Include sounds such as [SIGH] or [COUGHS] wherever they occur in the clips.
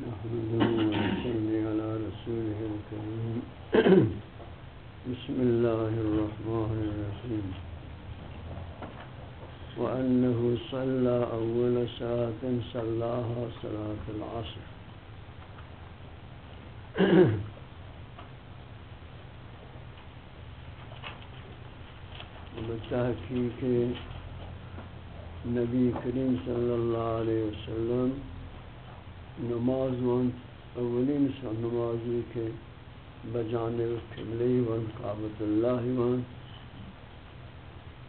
بسم الله الرحمن الرحيم. وأنه صلى أول ساعة صلاها صلاة العصر. بتحقیق نبی کریم صلی اللہ علیہ وسلم نماز ون اولین سا نمازی کے بجانب قبلی ون قابط اللہ ون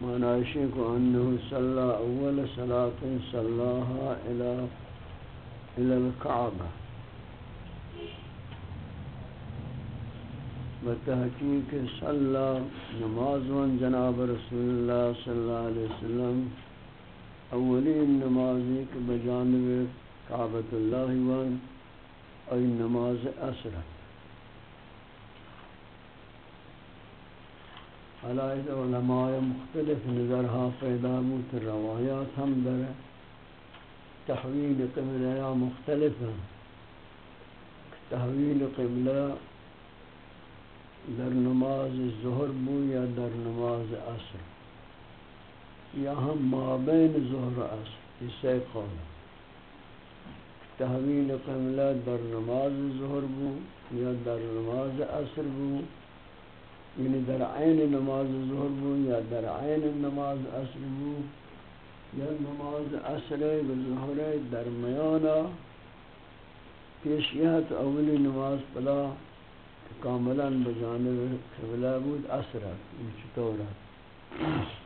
معنی کو انہو صلی اول صلاة صلاها الى الكعبہ بتحقیق صلی نماز ون جناب رسول اللہ صلی اللہ علیہ وسلم اولین نمازی کے بجانب کعبۃ اللہ ون ای نماز اثر علائد علماء مختلف نظرها پیدا موت روایات ہم در تحویل قبلہ مختلف تحویل قبلہ در نماز ظہر بو یا در نماز عصر؟ یا ہم مابین ظہر عصر؟ اسے قول. تحویل قبلہ در نماز ظہر بو یا در نماز عصر بو یعنی در عین نماز ظہر بو یا در عین نماز عصر بو، یا نماز عصر و ظہر درمیانا پیشیت اولی نماز پلا کاملا بجانب قبلہ بود اسرا یہ چطور ہے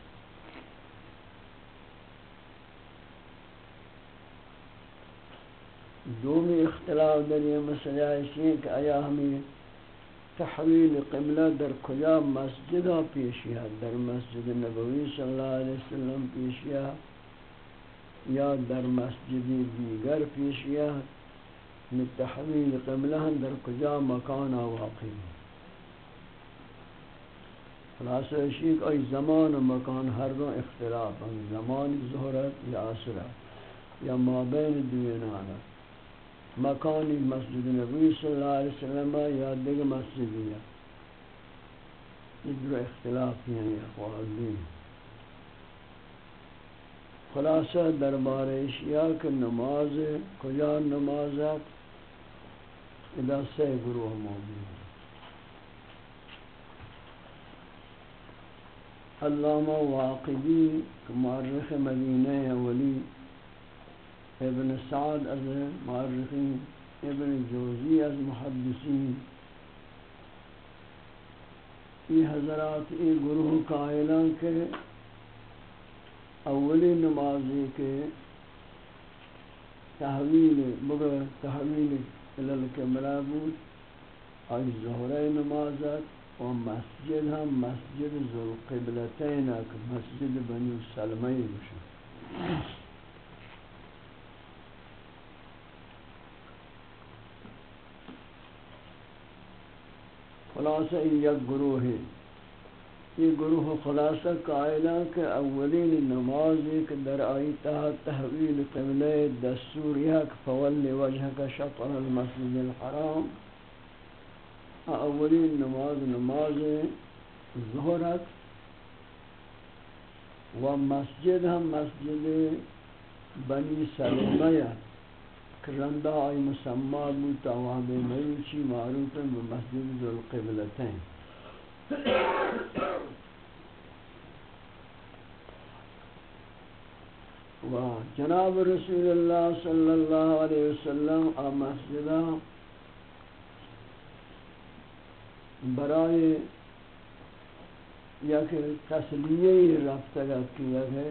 دومی اختلاف در یہ مسئلہ ہے کہ آیا ہمیں تحویل قبلہ در کجا مسجدہ پیشیا در مسجد نبوی صلی اللہ علیہ وسلم پیشیا یا در مسجد دیگر پیشیا تحویل قبلہ در کجا مکان واقع خلاصہ شیخ ای زمان و مکان ہر دو اختلاف ہیں، زمان ظہرت یا عصرت یا مابین دوینانا مکانی مسجد نبی صلی اللہ علیہ وسلم یا دیگر مسجدیہ یہ دو اختلاف ہیں یا خوالدین خلاصہ دربار اشیاء کے نماز، کجا نمازت ادا سے گروہ موجود علامہ واقعی معرخ مدینہ ولی ابن سعد از معرخین ابن جوزی از محدثین. یہ حضرات، ای گروہ قائلان کے اولی نمازی کے تحویل بگر تحویل الالکمرہ بود. آئی ظہر نمازت و مسجد ہم مسجد ذوالقبلتین اک مسجد بنی سلمی بشن خلاصہ یک گروہ ہے۔ یہ گروہ خلاصہ قائلہ کہ اولین نماز ایک در آئی تحت تحویل قبلہ دستور یک فول وجہ کا شطر المسجد الحرام۔ اولین نماز نماز ظہرت و مسجد ہم مسجد بنی سلمیہ کرندہ آئی مسمع بوتا وہاں بے میوچی معروف ہے مسجد ذوالقبلتین۔ و جناب رسول اللہ صلی اللہ علیہ وسلم آ مسجدہ برائے یک تسلیہ رفتگا کیا ہے۔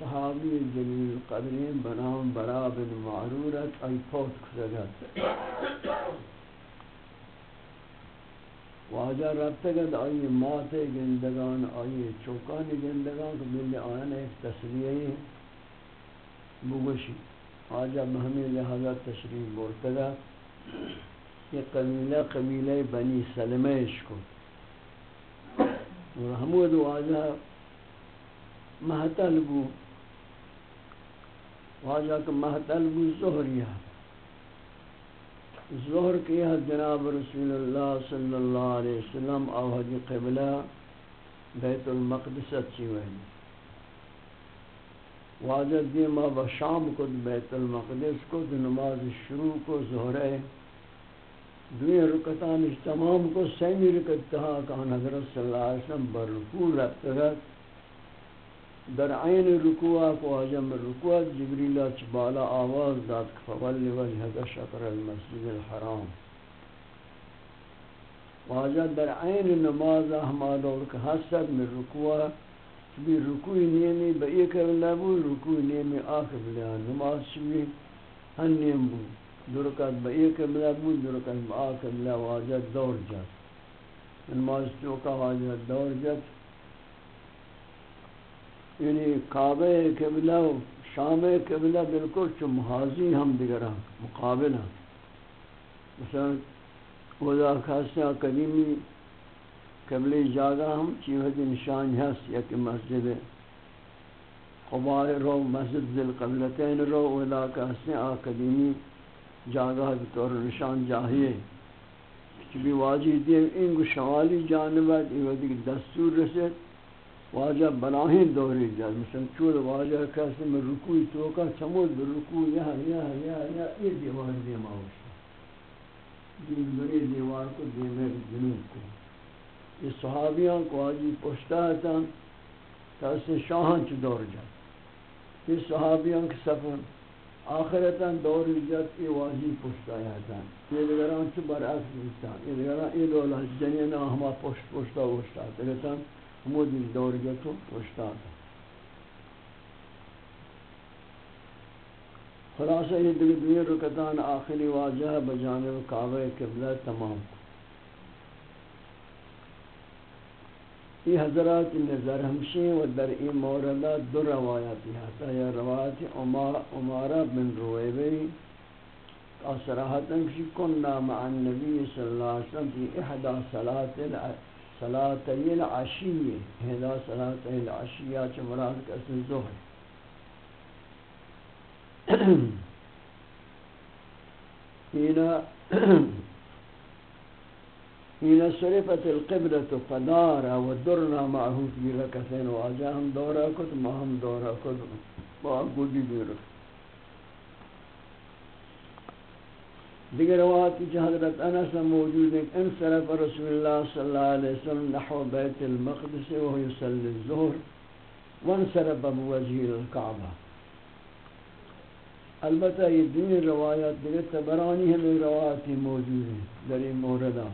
صحابی جلیل قدرین بنام برا بن معرورت ای پوت کسگت واجہ رفتگت آئی مات گندگان، آئی چوکان گندگان کو ملی آن ایک تسلیہ بگوشی. واجہ مہمی لہذا تشریف بورتگا. یہ قبیلہ قبیلہ بنی سلمیش کو. اور حمود واجہ مہتل بو واجہ کا مہتل بو زہریہ ظہر کی حد جناب رسول اللہ صلی اللہ علیہ وسلم او حجی قبلہ بیت المقدس اچھی وحی واجد دیما بشام کو بیت المقدس کو نماز شروع کو ظہرے دوی رکتان تمام کو سیمی رکت تہا کان حضرت صلی اللہ علیہ وسلم برکو رکتگت در عین رکوع کو اجم رکوع جبریل چ بالا آواز داد فول وجه شطر المسجد الحرام. واجہ در عین نماز احمد اور کہ حسد میں رکوع بھی رکوع نیمی بہ ایک لبو رکوع نیمی آخر بلا نماز شوی ہن نیم بو درکات بہ ایک لبو درکات آخر بلا واجہ دور جات نماز تو کا واجہ دور جات یعنی کعبہ قبلہ و شام قبلہ بالکل چو محاضی ہم دیگر مقابل ہیں۔ مثلا وضا خاصہ قدیمی قبلی جاگہ ہم چیوہ دی نشان ہست یک مسجد قبار رو، مسجد ذل قبلتین رو وضا خاصہ قدیمی جاگہ بطور نشان جاہیے چبی واجی دیم، انگو شمالی جانبت ایوہ دیکھ دستور رسید۔ واجہ بلاہین دوری جائے مثلا چود واجہ کسی میں رکوی توکا چمود برکو یہاں یہاں یہاں یہاں، یہ دیوار دیم آوشتا دین بری دیوار کو دیمے جنوب کو۔ یہ صحابیان کو آجی پشتا ہے تا اسے شاہان چو دور جائے یہ صحابیان کے سفر آخرتا دوری جات یہ واجی پشتا ہے تا یہ دیگران چو برعکس بیتا یہ دیگران، یہ دولا جنینا ہما پشت، پشتا ہوشتا ہے مودی دور گتو استاد خلاصہ یہ دیگر دوی رکتان آخری واجہ بجانب کعبہ قبلہ تمام یہ حضرات نظر ہمشی و در این موردہ دو روایتی حتی یا روایت عمارہ بن رویبی اصراحتا کشی کننا مع النبی صلی اللہ علیہ وسلم فی احدا صلاة صلاة العشیه هدا صلاة العشیه چه مراد کسی ظهر هنا هنا صرفت القبلة فدار ودرنا معه في ركثين واجاهم دورا كت ما هم دورا كت ما قدي بيرك دیگر روایت کی حضرت انس موجود ہیں ان صرف رسول اللہ صلی اللہ علیہ وسلم نحو بیت المقدس وهو يصلي الظهر وان وانصرف بوجه الكعبہ البتہ یہ دین روایات دیگر تبرانی ہمیں روایتی موجود ہیں در این موردہ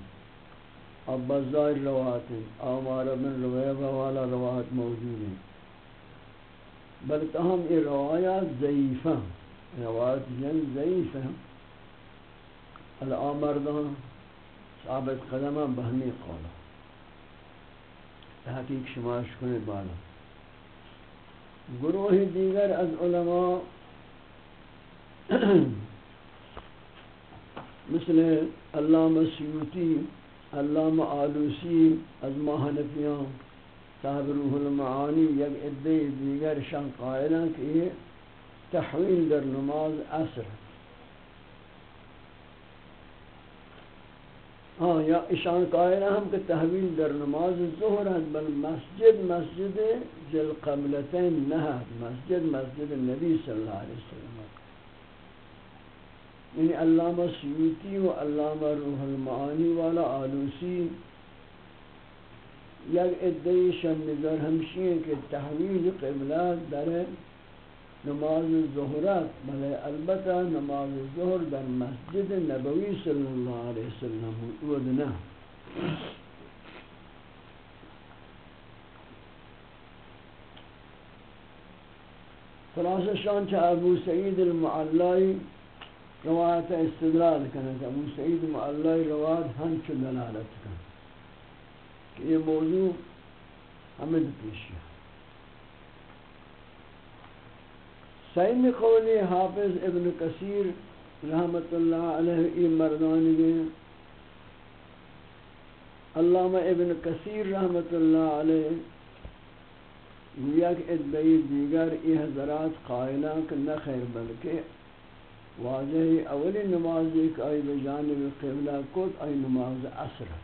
اب بزائر روایت ہیں، آمار بن رویبہ والا روایت موجود ہیں۔ بلکہ ہم یہ روایات ضعیفہ روایت جن ضعیف ہیں۔ الامردان ثابت قدمہ بہمی قولا تحقیق شماش کنے بالا. گروہ دیگر از علماء [CLEARS THROAT] مثل علامہ سیوتی علامہ آلوسی از ماہنفیان صاحب روح المعانی، یک عدی دیگر شان قائلان کہ یہ تحویل در نماز عصر. ہاں یا اشان قائل ہم کہ تحویل در نماز ظہر ہے بل مسجد مسجد جل قبلتین نہ مسجد مسجد نبی صلی اللہ علیہ وسلم۔ یعنی علامہ سیوتی و علامہ روح المعانی والا آلوسی یک ادعی شن نظر ہمشی ہے کہ تحویل قبلہ در نماز ظہرات بلے البتہ نماز ظہر در مسجد نبوی صلی اللہ علیہ وسلم ودنا خلاصہ شان چا ابو سعید المعلائی روایت استدلال کرنے ابو سعید المعلائی روایت ہم چو دلالت کرنے کہ یہ موضوع ہمیں پیشی ہے. سین قولی حافظ ابن کثیر رحمت اللہ علیہ ای مردانی گئے علامہ ابن کثیر رحمت اللہ علیہ یک ادبئی دیگر ای حضرات قائلان کہ نہ خیر بلکہ واضح اولی نماز ایک آئی بجانب قبلہ کت آئی نماز عصر۔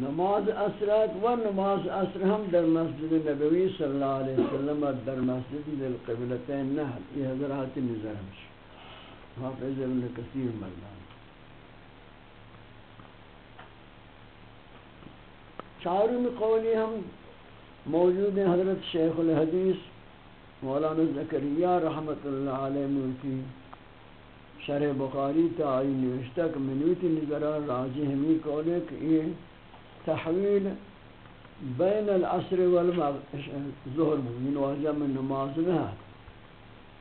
نماز عصرات و نماز عصر ہم در مسجد نبوی صلی اللہ علیہ وسلم در مسجد للقبلتین نحل. یہ حضرات نظر ہمش حافظ ابن کثیر مردان. چاروں قولی ہم موجود ہیں حضرت شیخ الحدیث مولانا زکریہ رحمت اللہ علیہ ملکی. شرح بخاری تا آئی نوشتہ کہ منوتی نظرہ راجی ہمی قولے کہ یہ تحويل بين العصر والظهر من بود واجه من نماز نهات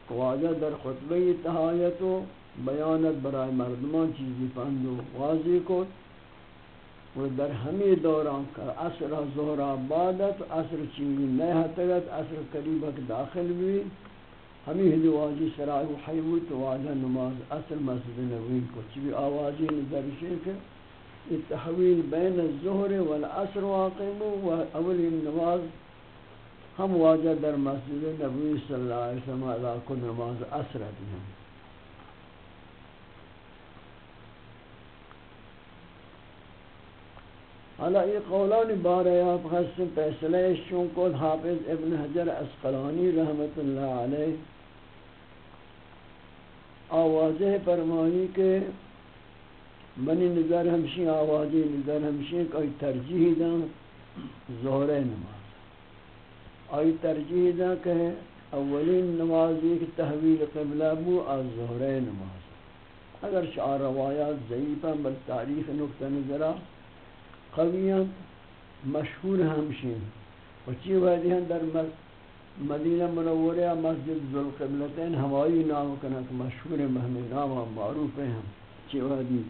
واجه در خطبه تهايته بيانت براي مردمان چیزی فاندو و واضح کن. و در همه دوران که عصر ظهر آبادت عصر چیزی نه حتیت عصر قریبک داخل بی. همه هدی واجه سرائی و حیوت واجه نماز عصر مسجد نوین کن. چی بھی آوازی ندرشه که التحویل بین الظہر والعصر واقعی و اول نماز ہم واجہ در مسجد نبوی صلی اللہ علیہ وسلم علیہ کو نماز عصر دی ہیں حالا یہ قولان بارے آپ خصم فیصلہ شون حافظ ابن حجر اسقلانی رحمت اللہ علیہ آوازہ فرمانی کے منی نظر ہمشی آوازی، نظر ہمشی کوئی ترجیح دا ظہر نماز۔ آئی ترجیح دا کہ اولین نماز ایک تحویل قبلہ بو از ظہر نماز۔ اگر شعر روایات ضعیفہ، بل تاریخ نقطہ نظرہ قویاں مشہور ہمشین و چی وحدی ہیں در مدینہ منورہ مسجد ذوالقبلتین، ہمائی نام کنک مشہور مہمی نام معروف ہیں چی وحدی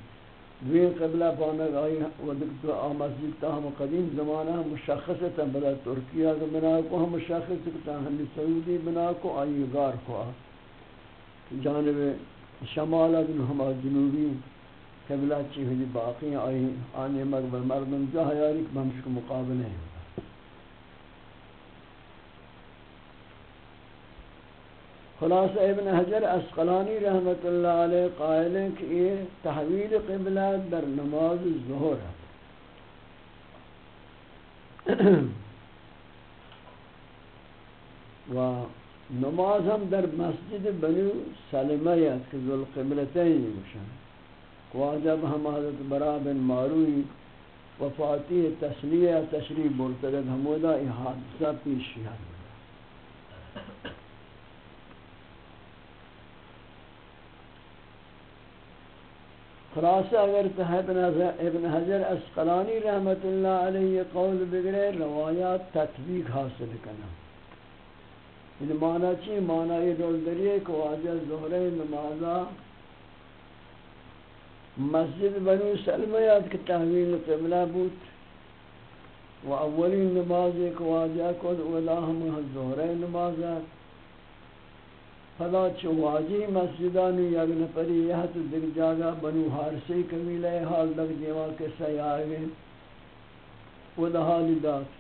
دوی قبلہ پانک آئی ودکتو آ مسجد تا ہم قدیم زمانہ مشخص تا بلا ترکیہ کا بنا کو ہم مشخص تا ہم سعودی بنا کو آئی غار کو آ جانب شمال ہم جنوبی قبلہ چی ہوئی باقی آئی، آنے مقبل مردم جہاں یاری بہمش کو مقابلے ہیں. خلاص ابن حجر اسقلانی رحمت اللہ علیہ قائل ہیں کہ یہ تحویل قبلہ در نماز ظہر ہے۔ و نماز ہم در مسجد بنو سلمیت کہ ذو القبلتین مشان واجب ہم حضرت برا بن ماروی وفاتی تسلیہ تشریف مرتد حمودہ یہ حادثہ پیش کیا خلاصہ اگر ابن حجر اسقلانی رحمت اللہ علیہ قول بگرے روایات تطبیق حاصل کرنا ان معنی چی؟ معنی یہ دول دریئے کہ واجہ ظہر نمازہ مسجد بنو سلمیات کی تحویل قبلہ بود۔ و اولین نماز ایک واجہ کد اولاہم ظہر نمازات فلا چو واجی مسجدانی یک نفری یہت در جاگا بنو حارسی کمیلہ حال لگ دیوا کے سیارے و دہالی دات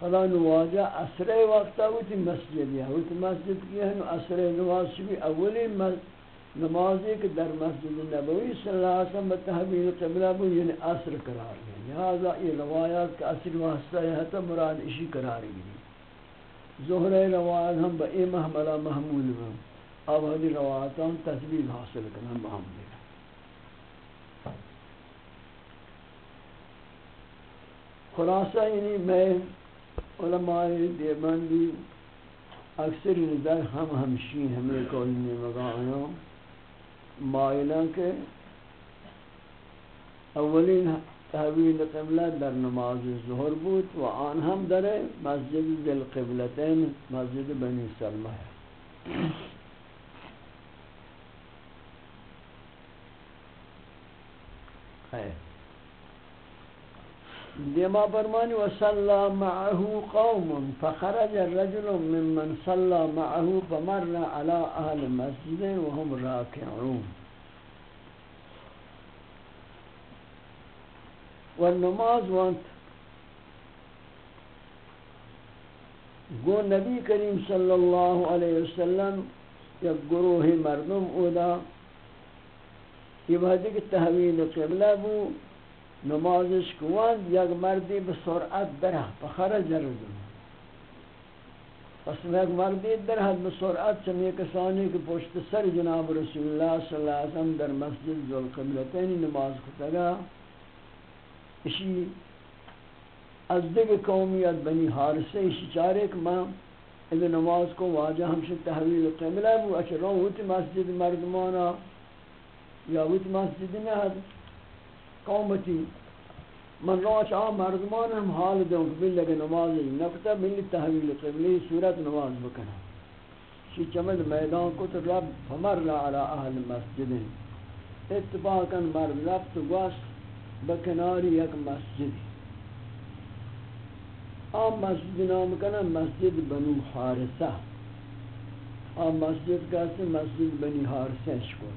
فلا نواجہ اسر وقتا ہوتی مسجد یا ہوتی مسجد کی ہے اسر نواز شبی اولی مسجد نمازی کہ در مسجد نبوی صلی اللہ علیہ وسلم بتحبیل قبلہ بو یعنی عصر قرار گئے۔ لہذا یہ روایات کا عصر واسطہ ہے تو مراد اشی قرار گئی ظہر روایات ہم با ایم محملہ محمول میں اب ہدی روایاتان تثبیل حاصل کرنا محمول خلاصہ یعنی میں علماء دیبندی اکثر یعنی نظر ہم ہمشی ہمیں کوئی نے مگا مائلہ کے اولین تحویل قبلہ در نماز ظہر بود و آن ہم در مسجد دل قبلتین مسجد بنی سلمہ ہے۔ خیر۔ دیما فرمانی وصلى معه قوم، فخرج الرجل ممن صلى معه فمر على اهل المسجد وهم راكعون والنماز وانت گو نبی کریم صلی اللہ علیہ وسلم یا گروہ مردم اودا، یہ وحدی کی تحویل قبلہ بو نمازش کوان یک مردی بسرعت درہ پخرج رجل پس میں ایک مردی در حد بسرعت چمی کسانی کے پشت سر جناب رسول اللہ صلی اللہ علیہ وسلم در مسجد ذوالقبلتین نماز کتگا. اسی از دیگ قومیت بنی حارسه ایشی چاره که ما این نماز کو واجه همشه تحویل قبله بو اچه رو ویت مسجد مردمانا یا ویت مسجد نه قومتی من رو اچه آم مردمان هم حال دون که بلی نمازی نکتا بلی تحویل قبله صورت نماز بکنه شی چمد میدان کت رب فمر علی اهل مسجد اتفاقا مرد رفت و گوست بکناری یک مسجدی آم مسجد نام کنا مسجد بنو حارسہ آم مسجد کہتے مسجد بنی حارسہ شکر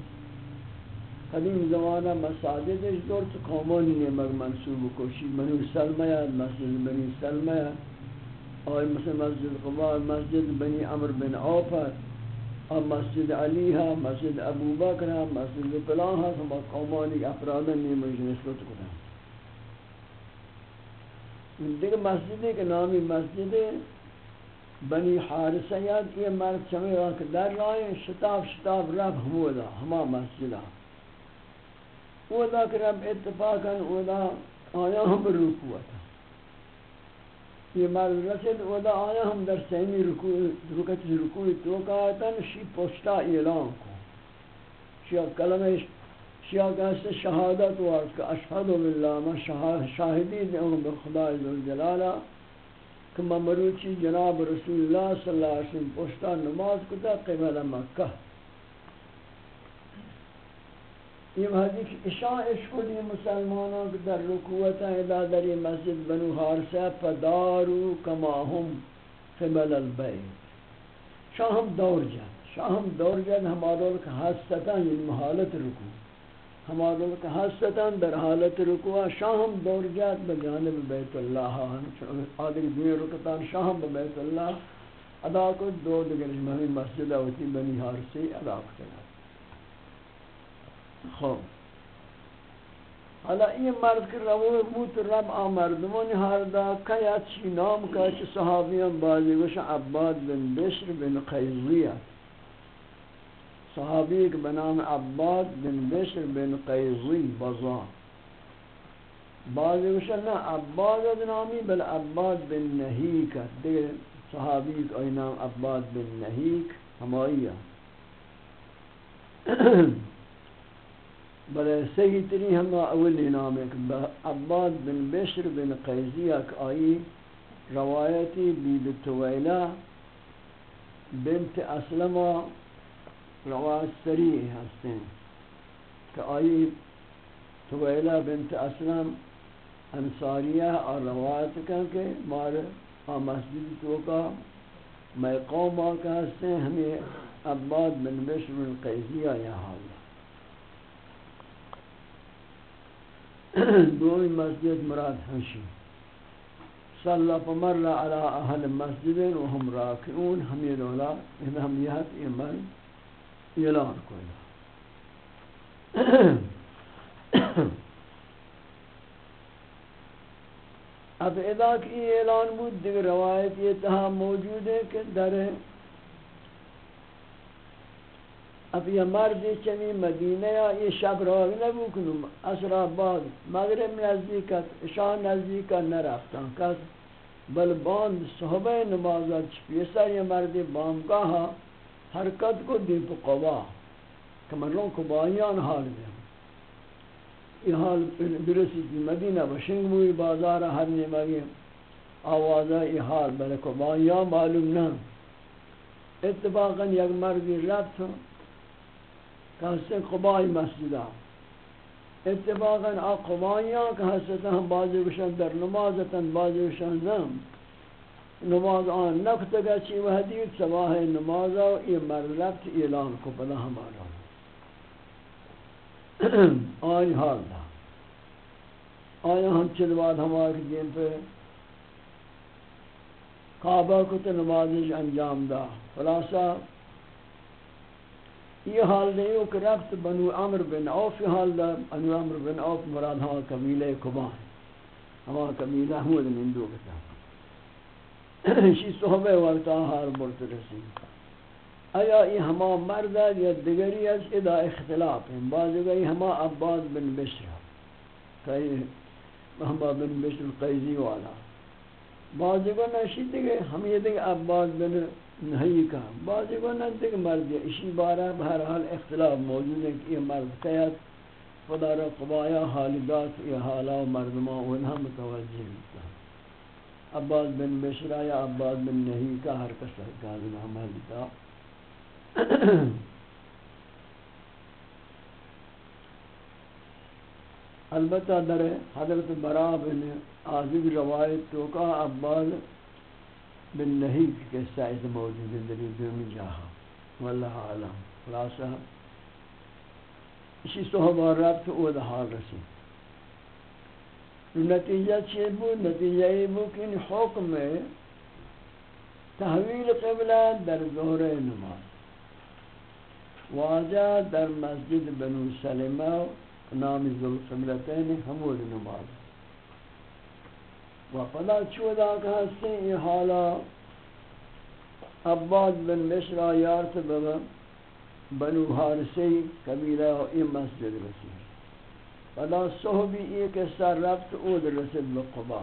قدیم زمانہ مساجد اس دور تو قومانی نمک منصوب کوشی بنو سلمیہ، مسجد بنی سلمیہ. اور مثل مسجد قبار مسجد بنی عمر بن عوفت اور مسجد علی ہے مسجد ابو بکر ہے مسجد فلان ہے قومانی افرادن نمک نسبت کریں دیگر مسجدی کے نامی مسجد بنی حارسہ یاد یہ مرد چمی کہ در رائیں شتاب شتاب، رب ہمودا ہما مسجدہ اودا کہ رب اتفاقا اودا آیا ہم رکوع یہ مرد رسد اودا آیا ہم در سیمی رکوع رکوع توقعتا شی پشتا اعلان کو شیعہ کلمہ شیعہ کہتے شہادت وارد کہ اشہد باللہ، من شاہدی دیں بخدا عزوجلالہ کہ ممروچی جناب رسول اللہ صلی اللہ علیہ وسلم پشتا نماز کتا قبل مکہ. یہ حدیث اشاء اشکلی مسلمانوں کے در رکوتا ادا در مسجد بنو حارسہ فدارو کما ہم قبل البیت۔ شاہم دور جد شاہم دور جد ہمارا حسطتا یعنی محالت رکو ہمارا کہ حسطاً در حالت رکوع شاہم دور جات بجانب بیت اللہ۔ آدھر دنیا رکتان شاہم بیت اللہ۔ ادا کو دو دگر مسجد ہوتی بنی ہار سے ادا کرتا خوب حالا این مرد که روی موت رب آمردمان هر دا که یا چی نام که چی صحابیان بازی گوش عباد بن بشر بن قیضیت صحابی کے بنام عباد بن بشر بن قیضی بزا. بعض وشن نا عباد نامی، بل عباد بن نحیک دیگر صحابی کے نام عباد بن نحیک ہمائیہ [CLEARS THROAT] بلے صحیح تری ہم اولی نام ایک عباد بن بشر بن قیضیہ آئی روایتی بی طویلہ بنت اسلمہ روایت سریع ہستے ہیں کہ آئی طویلہ بنت اسلم انصاریہ اور روایت کہا کہ مار مسجد تو کا میں قوم آکا ہستے ہمیں عباد بن بشر بن قیزیہ یا حال [COUGHS] دومی مسجد مراد ہنشی صلی فمر علی اہل مسجد وهم راکعون، ہمیں دولا ان ہم یہت ایمان اعلان کوئی [COUGHS] اب ادا کی اعلان بود، دیگر روایت یہ تہا موجود ہے کہ در اب یہ مرد چمی مدینہ یا یہ شب راگ نبو کنم. اثر آباد مغرب نزدیکت شان نزدیکت نرفتن کس بل باند صحبہ نمازت چپیسا یہ مرد بامگاہا، حرکت کو دیپ قوا کہ کو بایان حال دیں یہ حال درسی کی مدینہ بشنگ موی بازار ہر نمگی آوازہ یہ حال بلے کو بایان معلوم نہ اتفاقا یک مردی رفت. کہ حسن قبائی مسجدہ اتفاقا آ قبائیان کہ حسن ہم بازی بشن در نمازتا بازی بشن نم نماز آن نکت گا چی وحدی سواہ نماز آو، یہ مرلت اعلان کو بلا ہمارا [CLEARS THROAT] آئی حال دا. آیا ہم چل بعد ہمارے دین پہ کعبہ کو تو نمازش انجام دا. خلاصہ یہ حال نہیں ہو کہ رفت بنو عمر بن عوف حال دا بنو عمر بن عوف مراد ہوا قبیلہ کبان۔ ہوا قبیلہ حمود من دو بتا شی صحبہ وقتا حال برت رسی آیا یہ ہما مرد یا دگری از ادا اختلاف ہیں۔ بعض گئی ہما عباد بن بشر کئی ہما بن بشر قیزی والا۔ بعض گو نشید دیگه ہم یہ دیگه عباد بن نہیں کا بعض کو نہ دیکھ مرد اسی بارہ بہر حال اختلاف موجود ہے کہ یہ مرد قیاد خدا را قبایا حالدات، یہ حالا و مردما انہا متوجہ ہوتا عباد بن بشرا یا عباد بن نہیں کا ہر کس کا نام حالتا البتہ در حضرت برا بن عازب روایت تو کا عباد بالنهي قصة إذا موجود في من جاها. والله أعلم. خلاصة. شی صحبا ربط هو ده حال رسید. النتيجة چی بو؟ نتیجه ای بود که این حکم تحویل قبله در ظهر نماز. واجه در مسجد بنو سلمه نام ذو قبلتین همون نماز. و پدا چودا کہ ہستے یہ حالا عباد بن مشرا یارت بگا بنو حارسی قبیلہ و این مسجد رسید پدا صحبی ایک سر رفت اود رسید بقبا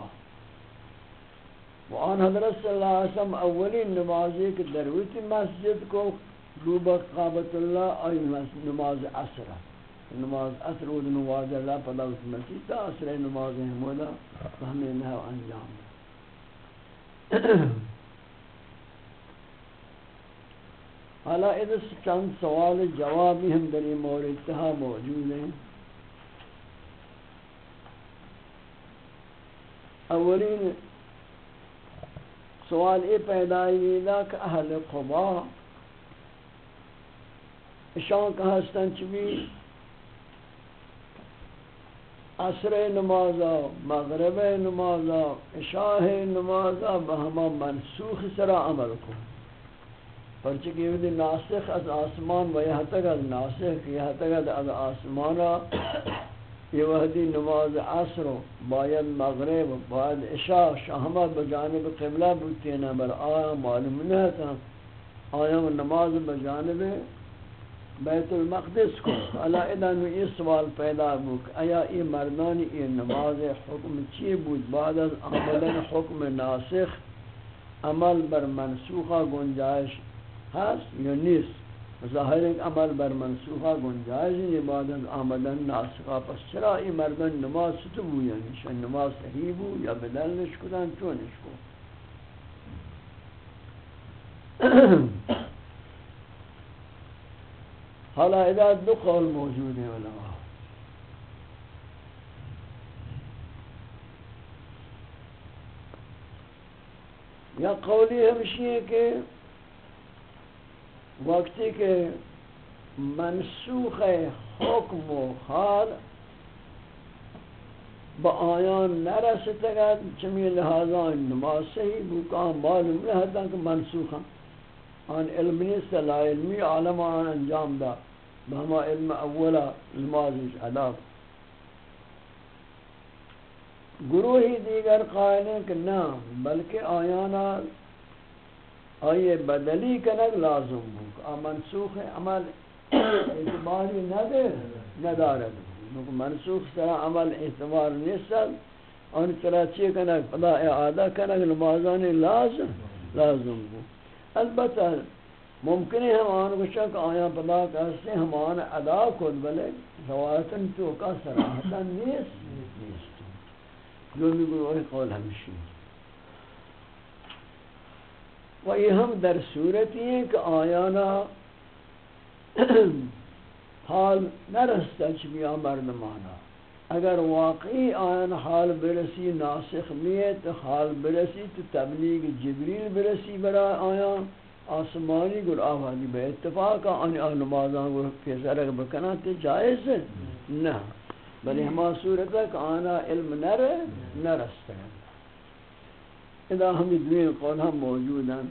و آن حضرت صلی اللہ علیہ وسلم اولین نمازی کہ درویت مسجد کو روبہ قابط اللہ آئی نماز عصرہ نماز اثر و نماز اللہ پدا اس مسیح تا اثر نماز حمودہ ہمیں نہ انجام حالا ادس چند سوال جوابی ہم در مورد تہا موجود ہیں۔ اولین سوال یہ پیدا ہے کہ اہل قبا اشان کا ہستن چوی؟ عصر نمازا، مغرب نمازا، عشاء نمازا بہما منسوخ سرا عمل کو پرچہ یہ ناسخ از آسمان و یہ تک از ناسخ یہ تک از آسمانا یہ وحدی نماز عصر باید مغرب، باید عشاء شہمہ بجانب قبلہ بوتی ہیں بل آیا، معلوم نہیں تھا۔ آیا نماز بجانب بیت المقدس کو. الا اذا یہ سوال پیدا بک ایا ای مردانی ای نماز حکم چی بود؟ بعد از آمدن حکم ناسخ، عمل بر منسوخہ گنجائش هست یا نیست؟ ظاہر عمل بر منسوخہ گنجائش ہے، بعد از آمدن ناسخہ. پس چرا ای مردان نماز ستو بو یعنی شن نماز صحیح بو یا بدل نشکدن چونش کو [CLEARS THROAT] [CLEARS THROAT] حالا ادا دو قول موجود ہیں علماء یا قولی ہمشی ہے کہ وقتی کہ منسوخ حکم و حال با آیان نرسطگد چمی لحاظا نماز صحیح بکان معلوم رہتا کہ منسوخا آن علم نیست، لا علمی عالم آن انجام دا بہما علم اولا نمازش ادا گروہی دیگر قائل ہیں کہ نہ، بلکہ آیانا، آئیے بدلی کنگ لازم ہو منسوخ عمل اعتباری ندر ندارد منسوخ سرا عمل اعتبار نیستد ان طرح چی کنگ؟ پدا اعادہ کنگ، نمازانی لازم لازم ہو۔ البتہ ممکن ہے ہم آن کو شک آیا پدا کرتے ہم آن ادا کن بلے روایتن تو کا سراحتا نیست. نیست جو بھی گروہ قول ہمشی و یہ ہم در صورتی ہیں کہ آیانا حال نرستا چبیا مردمانا۔ اگر واقعی آیان حال برسی ناسخ نیت، حال برسی تو تبلیغ جبریل برسی برا آیان۔ آسمانی گر آوازی بے اتفاق آنی آن نمازان گر پیسرک بکنا تے جائز ہے؟ نا بلی ہما صورت ہے کہ آنا علم نر نرست ہے ادا ہمیں دوئیں قول ہم موجود ہیں۔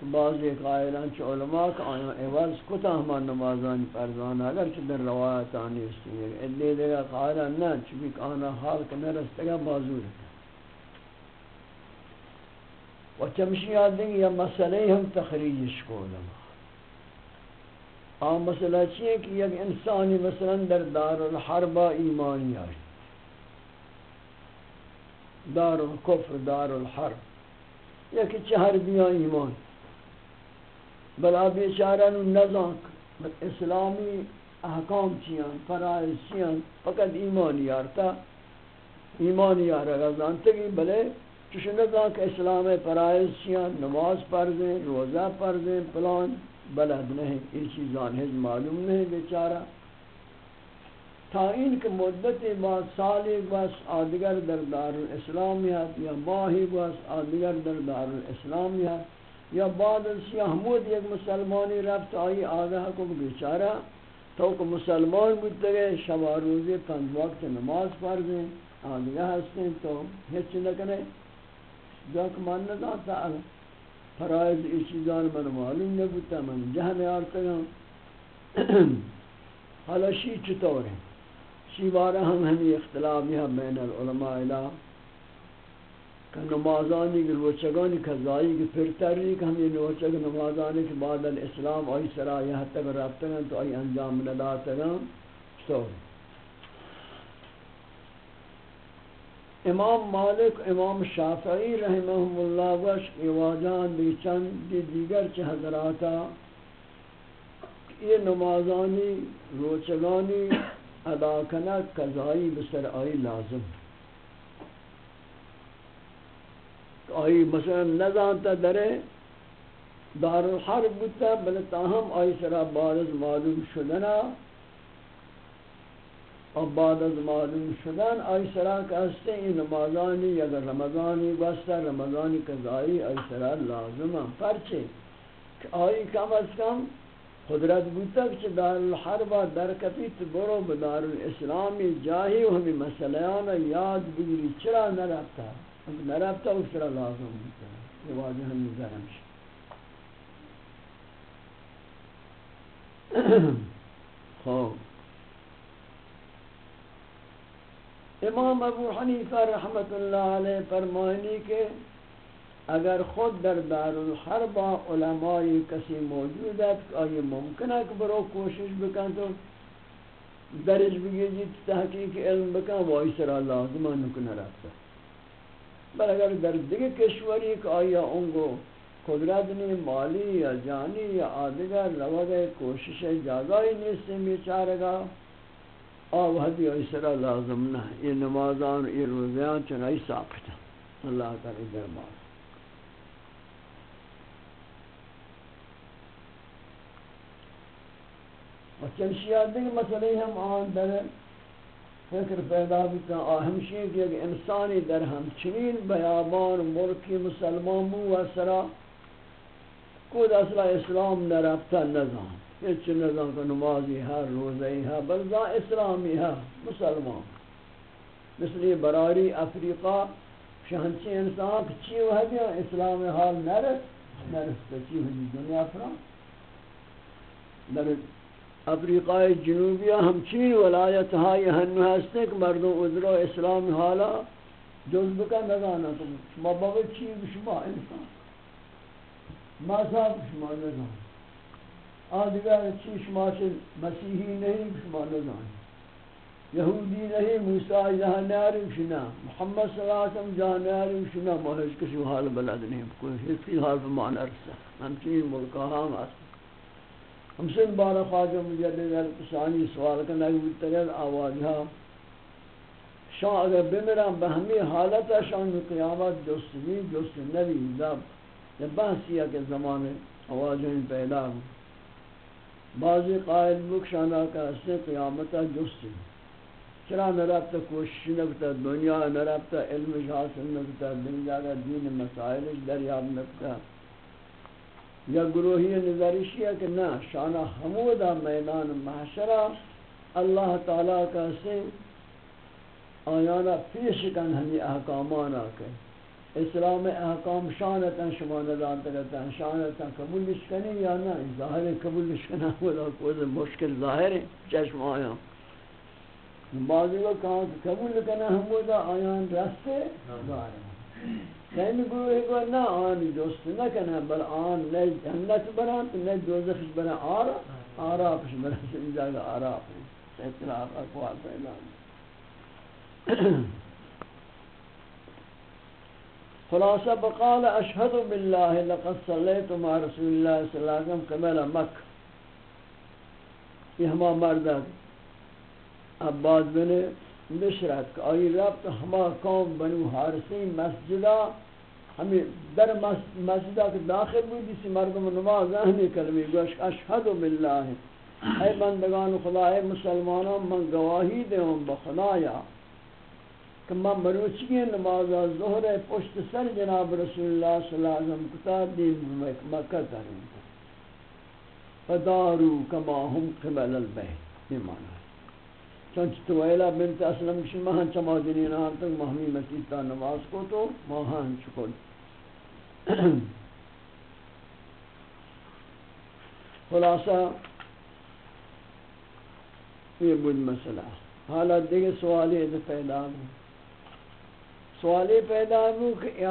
کہ بعض ایک آئلان چھ علماء کا آیا عوض کتا ہما نمازانی پرزان اگر چھ در روایت آنی استی ہے ادلی دیگا قائلان نا چبی آنا حال کا نرستگا بازور ہے و چمشی آدھیں یا مسئلہ ہم تخریجش کو علماء آن مسئلہ چیئے کہ یک انسانی مثلا در دار الحرب ایمانی آئی. دار الکفر دار الحرب یکی چہر بیا ایمان. بلا بیچارہ نو نزاک اسلامی احکام چیان، فرائض چیان. فقط ایمان یارتا ایمان یارا غزانتگی بلے چوش نزاک اسلام فرائض چیان نماز پرزیں روزہ پرزیں پلان بلد نہیں، یہ چیزان ہے معلوم نہیں بیچارہ۔ تا این که مدت بعد سالی بس آدگر در دار الاسلامیت یا ماهی بس آدگر در دار الاسلامیت یا بعد از حمود یک مسلمانی رفت، آئی آدھا کو بیچارہ۔ تو کہ مسلمان بودتے گئے شبا روزی پنج وقت نماز پڑھیں آدھگا ہستیں، تو ہچ نکنے کہ من نداتا فرائض ای چیزان من معلوم نبوتا، من جہن آرتا گا حالا شی چطور ہے شی بارہ ہم ہمیں اختلاف یہ بین العلماء الہ. کہ نمازانی کی روچگانی کھزائی کی پھر تحریک ہم یہ روچگ نمازانی کے بعد الاسلام آئی سرا یہاں تک رابطہ گا تو آئی انجام نداتا گا چطور ہے امام مالک، امام شافعی رحمهم اللہ وش ایواجان دی چند دیگر چه حضراتا یہ نمازانی، روچگانی ادا کنک قضائی بسر آئی لازم۔ آئی مثلا نزانتا درے دار الحرب بودتا بلتاہم آئی سرا بارز معلوم شدنا۔ اور بعد از معلوم شدن، آئی سرا کہستے ہیں، نمازانی اگر رمضانی بستا، رمضانی قضائی آئی سرا لازم ہم پرچے کہ آئی کم از کم قدرت بودتا کہ دار الحربہ در کپیت برو بدار الاسلامی جاہی و ہمیں مسئلیان یاد بگیری چرا نرفتا نرفتا اس طرح لازم بودتا یہ واضح ہم نظرم شد۔ [COUGHS] خوب امام ابو حنیفہ رحمت اللہ علیہ فرمانی کے اگر خود در دار الحرب علماء کسی موجود ہے کہ آئی ممکن ہے کہ برو کوشش بکن تو درج بگیجی تحقیق علم بکن وہ اس طرح لازمہ نکن رکھتا بل اگر در دیگه کشوری کہ آیا انگو قدرت نہیں مالی یا جانی یا آدگر لوگ کوشش جازائی نیست بیچارگا آب حدی ایسرا لازم نہ یہ نمازان، یہ روزیان چنائی ثابت اللہ تعالی دربار اور چنشیات دیکھ مسئلے ہم آن در فکر پیدا بکن آہمشی کہ ایک انسانی در ہم چنین بیابان، ملکی، مسلمان مو و سرا کود اصلا اسلام نرفتا نظام ہیچ نظام کا نمازی ہے روزی ہے بلزا اسلامی ہے مسلمان۔ مثل یہ براری افریقہ شہنچی انسان چی وہ ہے اسلام حال نرس نرس چی ہوئی دنیا فرام در افریقہ جنوبیہ ہم چین ولایت ہائی ہنو ہستے کہ مردوں ادرو اسلام حالا جذب کا نظانا تو، شما بابا چی شما انسان۔ مذہب شما نظام آدھگر چیش ماشن مسیحی نہیں، شما نزان یہودی نہیں، موسیٰ جہاں نیاریم شنا۔ محمد صلی اللہ علیہ وسلم جہاں نیاریم شنا۔ محض کسی حال بلد نہیں، کوئی حسی حال پر معنی رسا ہم چین ملکہ ہاں ہم آسا۔ ہم سن بارا خواجہ مجدد القسانی سوال کرنا کہ بتگر آوازها ہاں۔ شاہ اگر بمیران بہمی حالتا شان قیامت جستنی جست نبی یا بحثی ہے کہ زمان آوازیں پیدا ہوں۔ بعضی قائل بکشانا کا اسے قیامتا جستی چرا نرابتا کوشش نکتا دنیا نرابتا علم حاصل نکتا دنیا کا دین مسائل دریاب نکتا یا گروہی نظریشی ہے کہ نا شانہ حمودہ میدان محشرہ اللہ تعالیٰ کا سے آیانا پیش کن ہمیں احکامان آکے اسلام احکام شانتا شما ندانتا کرتا شانتا قبول کنی یا نا ظاہر قبول کنا ولا کوئی مشکل ظاہر ہے چشم آیا. بعضی کو کہا کہ قبول کنا ہم وہ دا آیان رستے ظاہر کہیں گروہ کو نہ آن دوست نہ کنا بل آن نہ جنت بران نہ دوزخ بران آرا؟ آرا پش بران سمجھا گا آرا پش اطلاف اقوال پیدا خلاصہ بقال اشهد بالله لقد صليت مع رسول الله صلی اللہ علیہ وسلم قبل مکہ یہ ہما مرد عباد بن بشرت کہ آئی ربط ہما قوم بنو حارسی مسجدہ، ہمیں در مسجدہ کے داخل بھی دیسی مردم نماز اہمی کلمی گوش اشہد باللہ۔ اے بندگان خدا، اے مسلمانوں من گواہی دے ہوں بخدایا کہ میں مروچی نماز ظہر پشت سر جناب رسول اللہ صلی اللہ علیہ وسلم کتا دین مکہ داروں فدارو کما ہم قبل البیت، یہ معنی ہے۔ چونچہ تویلہ بنت اسلم کشی مہن چما دینین آن تک مہمی مسجد تا نماز کو تو مہن چکل خلاصہ، یہ بود مسئلہ۔ حالت دیکھ سوالی پیدا ہوں سوالی پیدا ہو کہ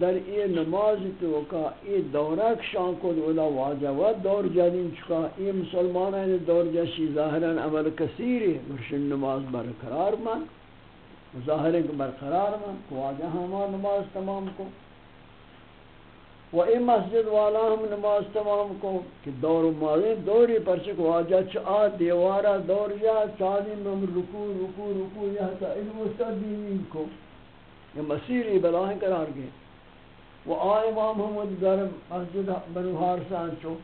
در ای نماز تو کا ای دورہ شان کو دولا واجہ و دور جدین چکا، ای مسلمان ہے دور جشی ظاہرا عمل کثیری مرشن نماز برقرار من، ظاہر ہے برقرار من، کو واجہ ہما نماز تمام کو۔ و ای مسجد والا ہم نماز تمام کو، کہ دور ماضی دوری پرچک واجہ چا دیوارا دور یا چادی میں رکو رکو رکو یا تا علم استدین کو۔ یہ مسیری بلاہیں قرار گئے۔ وہ آئے امام محمد در مسجد بنو حارسان چو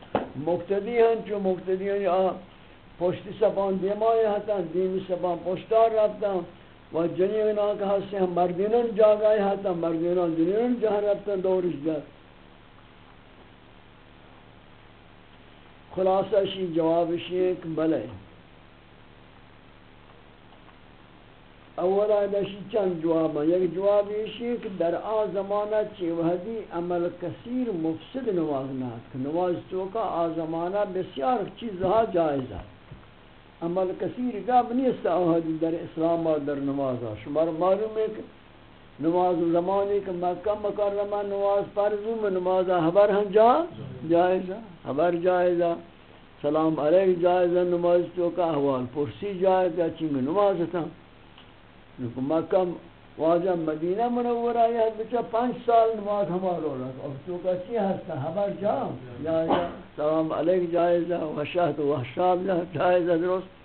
مقتدی ہیں چو مقتدی ہیں یا پشتی سپان دیمائی ہتا دیمی سپان پشتار رفتا و جنینا کہ ہستے ہم مردینن جاگائی ہتا مردینن دنینن جہاں رفتا دورش جات خلاصہ شی، جواب شی، ایک بلے۔ اولا داشی چند جواب، یک جواب یہ کہ در آ زمانہ چی وحدی عمل کثیر مفسد نواز نات کہ نواز تو کا آ زمانہ بسیار چیزها جائز ہے عمل کثیر گاب نیست اوہدی در اسلام و در نواز شمار معلوم ہے کہ نواز زمانی کہ مکہ مکرمہ نواز فرضو میں نواز حبر ہم جا جائز ہے حبر جائز ہے سلام علیک جائز ہے نواز تو کا احوال پرسی جائز ہے چنگ نواز تھا مکہ، واجہ مدینہ منورہ، یہ بچہ پانچ سال نماز ہمارو رہا اب تو کسی ہستا خبر جا جائزہ سلام علیک جائزہ، وشہد وحشاب جائزہ درست۔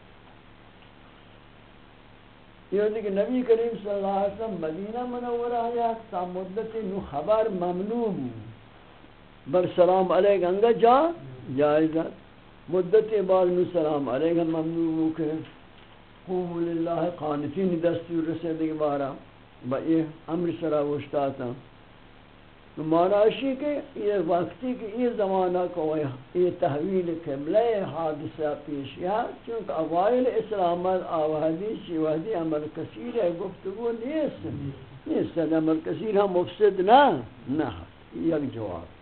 یہ ہوتی کہ نبی کریم صلی اللہ علیہ وسلم مدینہ منورہ ہے تا مدت نو خبر ممنوع۔ بر سلام علیک انگا جا، جائزہ۔ مدت بعد نو سلام علیک ممنوع، کہ قوم لله قانتین دستور رسیدگی بارا با یہ امر سرا وشتاتا. مانا اشی کہ یہ وقتی کہ یہ زمانہ کو یہ تحویل قبلہ حادثہ پیش یا چونکہ اوائل اسلام آوہدی شیوہدی عمل کثیر ہے گفتگو نیست. نیست، عمل کثیر ہم مفسد نہ نہ یک جواب.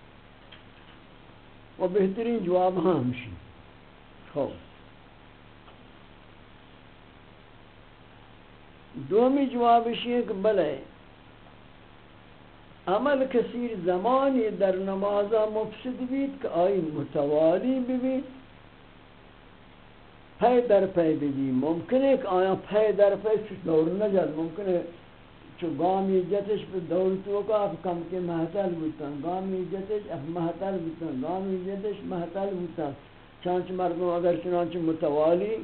و بہترین جواب ہاں ہمشی خوب دومی جوابش یہ کہ بلے عمل کثیر زمانی در نمازا مفسد بیت کہ آئی متوالی بیت پی در پی بیدی ممکن ہے کہ آیا پی در پی چوش دور نجد ممکن ہے چو گامی جتش پر دور تو کا اب کم کے محتل بودتن گامی جتش اب محتل بودتن گامی جتش محتل بودتن چانچ مردم اگر چنانچہ متوالی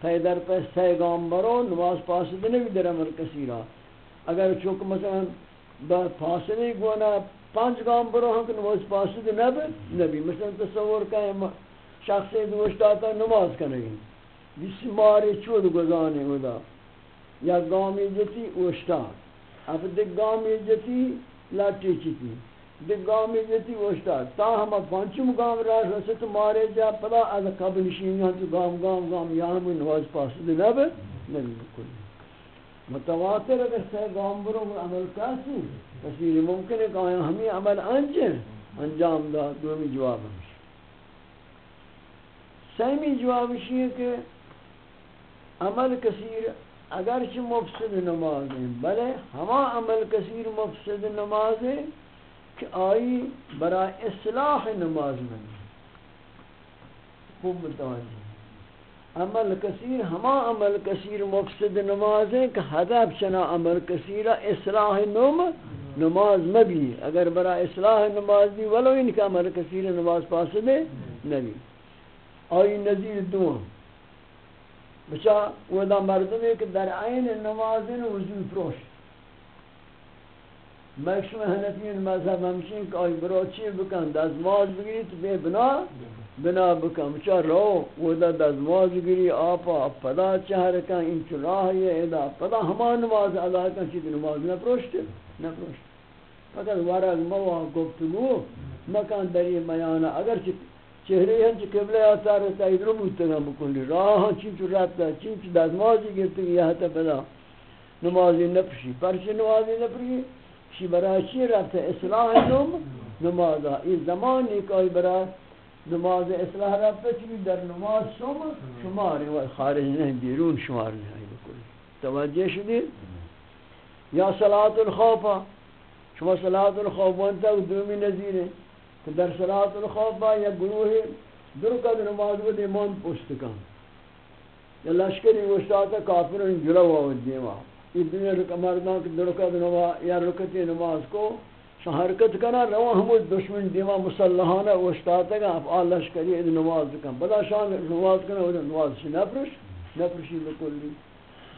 پیدر پہ سی برو نماز پاسد نبی در عمل کسی را۔ اگر چونکہ مثلا با فاصلے گونا، پانچ گام برو ہم کہ نماز پاسد نبی نبی مثلا تصور کہیں شخص دوشتا تا نماز کنگی بسی ماری چود گزانے ہودا یا گامی جتی، اوشتا۔ اب دیکھ گامی جتی لاٹی چیتی گام جتی وشتا. تا ہم پانچم گام راہ رسط مارے جا پدا از قبل شیمیان تو گام گام گام یا ہم نواز پاس دے نب نبی بکلی متواتر اگر سے گام برو عمل کاسی کسی ممکن ہے کہ ہمیں عمل انجے انجام دا دومی جواب ہمشی سیمی جواب ہے کہ عمل کثیر اگرچہ مفسد نماز ہیں، بلے ہما عمل کثیر مفسد نماز ہے کہ آئی برای اصلاح نماز میں خوب متوجہ۔ عمل کثیر، ہما عمل کثیر مقصد نماز ہے کہ حدب چنا عمل کثیر اصلاح نوم نماز مبی اگر برا اصلاح نماز بھی، ولو ان کا عمل کثیر نماز پاسد نبی آئی نظیر دو بچا وہ دا مردم ہے کہ در عین نماز وضو پروش مکشم حنفین مذہب ہمشین کہ آئی برا چی بکن؟ دازماز بگیری تو بے بنا بنا بکم چا رو ودا دزماز گری آپا پدا چہر کن، این چو راہ یہ ادا پدا ہما نماز ادا کن، چی نماز نہ پروشت فقط ورگ موا گفتگو مکان دری میانا اگر چی چہرے ہیں، چی قبلہ آتا رہتا ادھر بودتا بکلی راہ چی چو رہتا چی چو دزمازی گرتا یہ تا پدا نمازی نپشی۔ پرچی نمازی نپشی شی برای چی رفتا اصلاح نم نمازا. این زمانی که برای نماز اصلاح رفت، چی در نماز شما شماری و خارج نہیں بیرون شمار نہیں بکل توجہ شدید یا صلاة الخوف شما صلاة الخوف وانتا دومی نظیر ہے کہ در صلاة الخوف یا گروہ درکت نماز کو دیمان پوست کن یا لشکری وشتاتا کافرن جلو آود دیما یہ دنیا رکا مردان کہ درکت نماز یا رکتی نماز کو حرکت کنا رو ہم دشمن دیما مسلحانہ وشتاتا گا افعال لشکری اد نماز کن بدا شان نماز کنا وہ نماز سے نفرش، نفرشی بکلی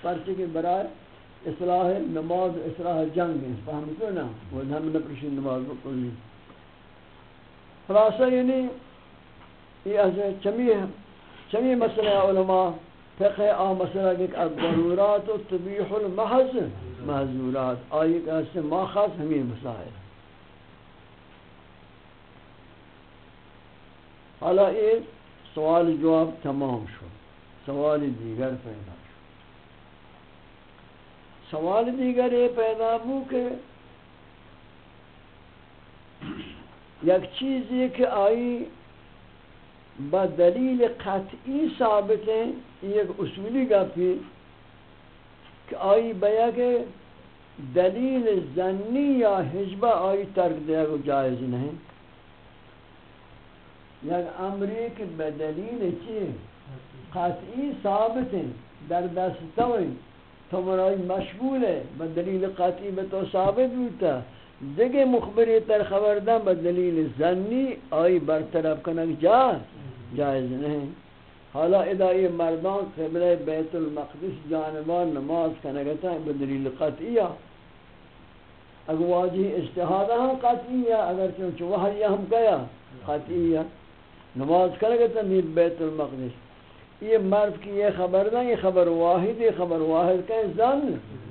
پرچے کے برائے اصلاح نماز، اصلاح جنگ ہے، فہم کو نا وہ ہم نفرشی نماز بکلی خلاصہ یعنی یہ از چمی چمی مسئلہ علماء۔ فقہ آ مسئلہ کہ الضرورات و تبیح المحض محضورات آئی کہ اس سے ماخذ ہمیں مسائل. حالا این سوال جواب تمام شد. سوال دیگر پیدا شد. سوال دیگر یہ پیدا ہو کہ یک چیزی کہ آئی با دلیل قطعی ثابت ہے ایک اصولی گپی کہ آئی بیا کہ دلیل زنی یا حجبہ آئی ترک دیا کو جائز نہیں۔ یعنی یک امری که به دلیل چی قطعی ثابت در دستوی تو مرای مشغوله به دلیل قطعی به تو ثابت بودتا دیگه مخبری تر خبر دن به دلیل زنی آئی برطرف کنک جا جائز نہیں۔ حالا ادائی مردان قبل بیت المقدس جانبان نماز کنگتا ہے بدلیل قطعیہ اگر واجی اجتحادہ ہم قطعیہ اگر چونچہ وحی ہم گیا قطعیہ نماز کرے گا تو بیت المقدس۔ یہ مرد کی یہ خبر نہ یہ خبر واحد، یہ خبر واحد کہ زن۔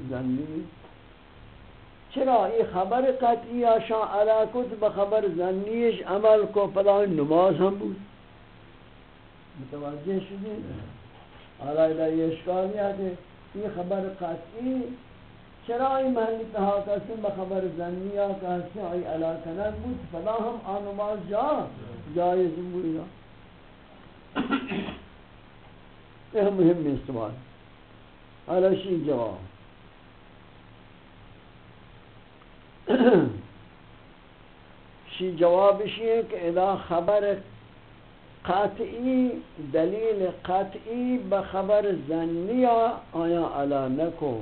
زنی چرا یہ خبر قطعی آشان علاقت بخبر زنیش عمل کو پدا نماز ہم بود۔ متوجہ شدی؟ حالا یہ اشکال ہے کہ یہ خبر قطعی چرا ای محلی تہا کسی بخبر زنی آکا ہستی ای علاقہ نہ بود؟ پدا ہم آنماز جا جائز بودا یہ مهم سوال. حالا شی جواب. [CLEARS THROAT] شی جواب شی ہے کہ اذا خبر قطعی دلیل قطعی بخبر زنیہ آیا علا نکو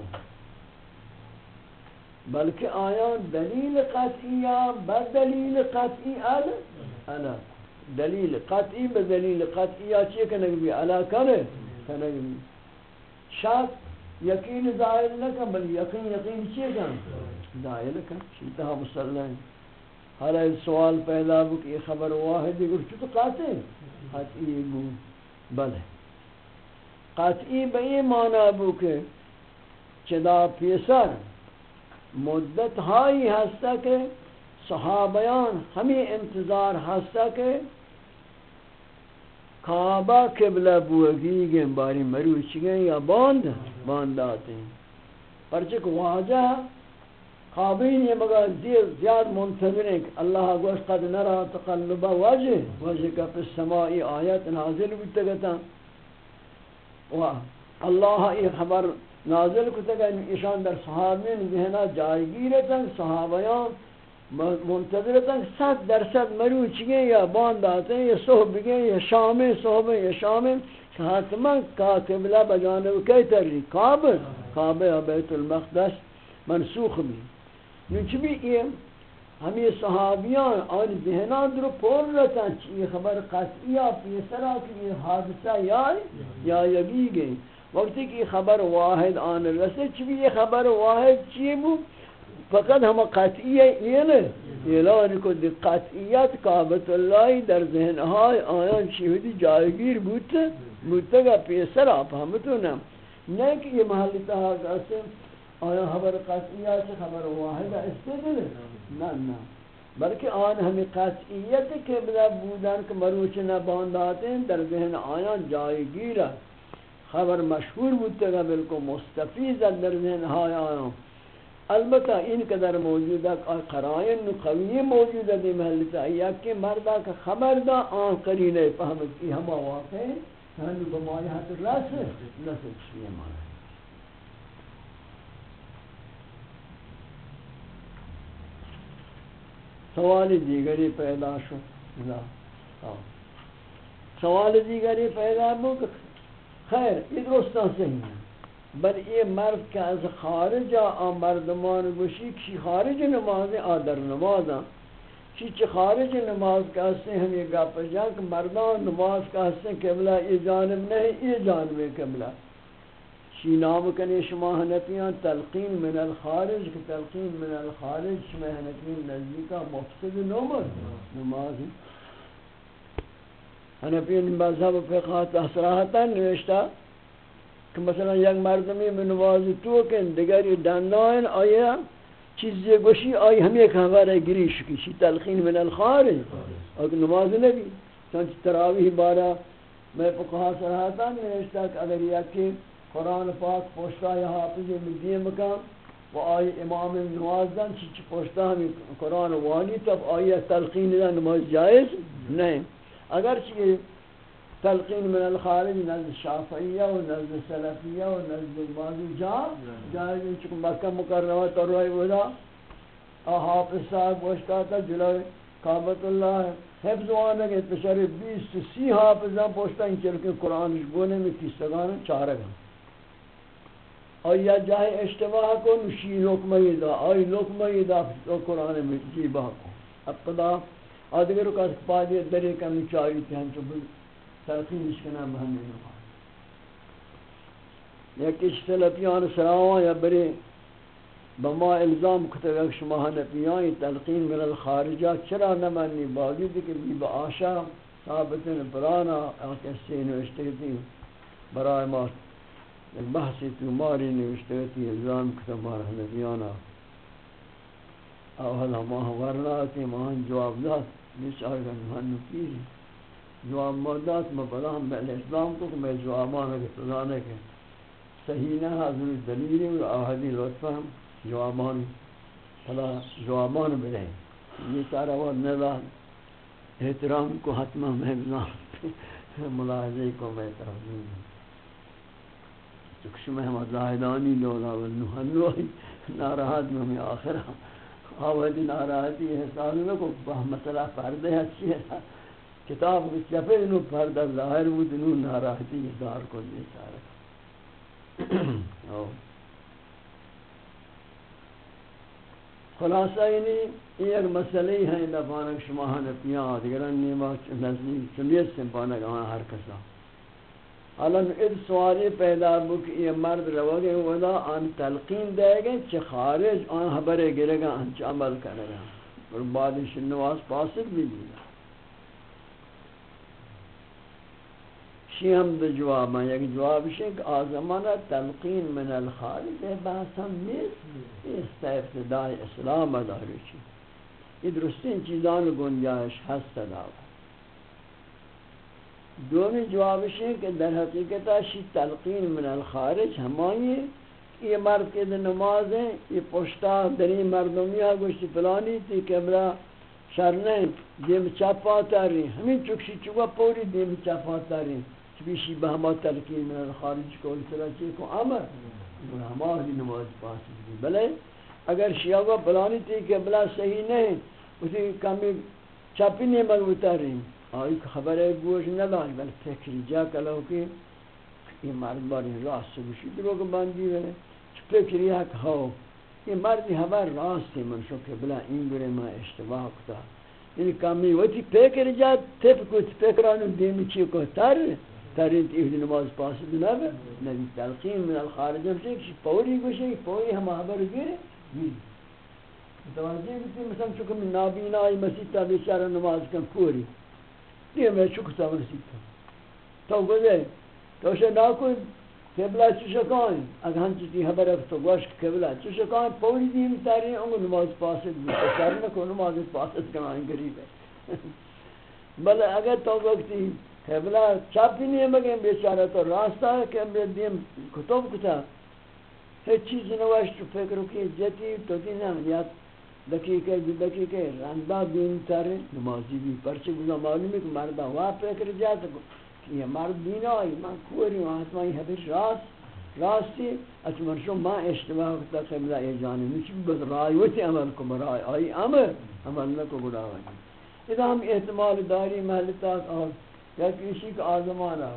بلکہ آیا دلیل قطعی بر دلیل قطعی علا. دلیل قطعی به دلیل قطعی یا چی کنگ بی علا کنه کنگ بی شاک یقین ظاہر نکن، بل یقین یقین چی کن ظاہر کن شیطہ مسلح حالا سوال پیدا بک یہ خبر واحد دیگر چھو تو قطعی قطعی بو بلے۔ قطعی به این معنی بو که چدا پیسر مدت هایی هستا که صحابیان ہمیں انتظار ہستا کہ کعبہ قبلہ بوگی گئے باری مروچ گئے یا باند باند آتے ہیں۔ پرچک واجہ قابین یہ مگا زیاد منتظر ہیں کہ اللہ گوش قد نرا تقلب وجہ وجہ کا پس سمائی آیت نازل بیتا گتا. و اللہ یہ خبر نازل کتا گا یعنی ایشان در صحابین ذہنہ جائگیرتا صحابیان منتظرتا ست درصد مروچ گئے یا باند آتے ہیں یا صحب گئے یا شام صحب یا شام حتما کا قبلہ بجانب کئی تری. کعبہ کعبہ بیت المقدس منسوخ بھی نوچ بھی یہ ہمیں صحابیان آن ذہنان در پور رہتا یہ خبر قطعیہ پیسرا کہ یہ حادثہ یا یا یگی گئی وقتی کہ خبر واحد آن رسے چبی یہ خبر واحد چیئے بو؟ فقط ہم قطعیہ یہ نہیں اعلان کو دی قطعیت کعبت اللہ در ذہنہائی آیان شہدی جائگیر بوتا بوتا گا پیسر آپ ہمتو نا نہیں کہ یہ محلی تحاق اسے آیا خبر قطعیت خبر واحد استدل نا نا بلکہ آن ہمیں قطعیت کے بلا بودن کہ مروچ نہ بانداتے ہیں، در ذہن آیان جائگیر خبر مشہور بوتا گا بلکہ مستفیز در ذہنہائی آیان۔ البتہ ان قدر موجود ہے قرائن قوی موجود ہے محل تایا کہ مردہ کا خبر دا آن قرینے فہمت کی ہما واقع ہے ہم بمائی ہاتھ رس نس چیئے مانا۔ سوال دیگری پیدا شو. سوال دیگری پیدا ہو خیر، یہ درستان صحیح بل یہ مرد کہ از خارج آ مردمان گوشی کشی خارج نماز آ در نماز چی چی خارج نماز کہتے ہیں ہم یہ گاپ جان کہ مردان نماز کہتے ہیں قبلہ، یہ جانب نہیں، یہ جانب قبلہ. شی نام کنے شما حنفیان، تلقین من الخارج کہ تلقین من الخارج شما حنفیان نزدیکا مفسد نماز نماز حنفیان مذہب فقہ تحصراحتا نوشتا کہ مثلا یک مردمی میں نمازی تو کن، دیگری دندائن آیا چیزی گوشی آئی ہم ایک خبر گری شکی چی تلخین من الخارج. اگر نماز نبی. چونچہ تراویح بارا میں فقہا سرحاتا نوشتا کہ اگر یکی قرآن پاک پوشتا یا حافظ مدی مکان و آئی امام نماز دن چی چی پوشتا ہمیں قرآن وانی تب آئی تلخین دن نماز جائز نہیں۔ اگر چی تلقین من الخارج نزد شافعیہ و نزد سلفیہ و نزد بعضی جا جائے چکم مکہ مکرمہ تروئی ودا۔ حافظ صاحب گوشتا تھا جلوی کعبت اللہ حفظ وانا کہ پشر بیس سے سی حافظاں پوشتا ان چلکے قرآن گونے میں کیستگانا چارگا اور یا جاہے اشتباہ کو نشی لکمہ دا، آئی لکمہ دا قرآن میں جیبہ کو۔ اب قدا آدھگروں کا پادی درے کمی چاہی تھی، ہم چو تلقینش کنم به همین نماز یکیش سلفیان سراوان یا بری بما الزام کتب یک شما حنفیان تلقین من الخارجات چرا نمانی باوجود کہ بی با آشا، ثابتن پرانا کسی نوشتگتی برای ما بحثی تو ماری نوشتے نوشتگتی الزام کتب مار حنفیانا اولا ما ورناتی ما جواب داد بیچار کن مهنو پیری جواب مردات مبلا ہم بہل اسلام کو کہ میں جوابان اگر سزانے کے صحیح نہ حضر دلیل و آہدی لطفہ ہم جوابان فلا جوابان بلے۔ یہ سارا وہ نظام احترام کو حتمہ محضان ملاحظے کو میں تحضیم چکش میں ہم زاہدانی لولا والنحنو ناراحت میں ہمیں آخرہ آوہدی ہاں، ناراحتی احساس میں کو مسئلہ پردے اچھی ہے۔ کتاب کی چپے نو پردہ ظاہر بود نو ناراحتی دار کو دے چارہ خلاصہ یعنی یہ ایک مسئلہ ہی ہے دفانک شما حنفیاں دیگران نیمہ نزدیک چمیت سے پانک آن ہر کسا ہاں۔ الان اد سوالی پیدا بک یہ مرد روگے ودا آن تلقین دے گے چھ خارج، آن حبرے گرے گا، آن چھ عمل کرے گا۔ اور بعدش نواز پاسک بھی دیگا شی ہم دو جواب ہیں۔ یک جواب ہے کہ آزمانہ تلقین من الخارج ہے بحث ہم نیست اس ابتدائی اسلام اداری چی یہ درستین چیزان گنجائش ہست داوا دومی جواب ہے کہ در حقیقت شی تلقین من الخارج ہمائی یہ مرد کے دن نماز ہیں، یہ پشتا دنی مردمی ہے گوشتی پلانی تھی قبلہ شرنے دیم چپا تاری ہمیں چکشی چکا پوری دیم چپا تاری چبیشی بہما تلقین من خارج کو اس طرح چیئے کو عمر ہماری نماز پاس دی بلے، اگر شیعہ کو پلانی تھی قبلہ صحیح نہیں اسی کمی چپی نہیں مضبوطہ رہی آئی خبر ہے گوش نہ لاج بل فکری جا کلو کہ یہ مرد باری راست سے گوشی دروگ باندھی ہے۔ فکری ہے کہ ہو یہ مردی خبر راست ہے من شو کہ بلا این گرے ما اشتباہ کتا۔ یعنی کمی وقتی فکر جا، تپ کچھ فکرانو دیمی چی کو تر تر انت ایہد نماز پاس دنا نبی تلقین من الخارج ہم سے پوری گوشی، پوری ہم خبر گرے متوجہ بیتی مثلا چکہ نابینا آئی مسیح تا بیچارہ نماز کن پوری یہ میں چکو تا مسیح تو گزے تو اسے نہ کوئی قبلہ چشکائیں اگر ہم چیزی حبر اگر تو گوش قبلہ چشکائیں پوری دیم تاری ہیں انگو نماز پاسد بھی سر نکو نماز پاسد کنائیں گریب ہے بلے اگر تو وقتی قبلہ چاپی نہیں مگیں بیچارہ تو راستہ ہے دیم کتب کتا ہیچ چیز نواش تو فکر کی جتی تو دینا یا دقیقے بھی دقیقے رندہ دین تاری نمازی بھی پرچے گزا معلوم ہے کہ مردہ وہاں فکر جاتا یہ مرد بینائی اچھا من کوری و حتمائی حبش راست راستی اچھ مرشو ما اشتباہ کتا قبلہ ای جانب نچی بس رائیوتی عمل کو برای آئی، عمل عمل نکو گڑاوی اذا ہم احتمال داری محلتات اور یا کسی کا آزمانا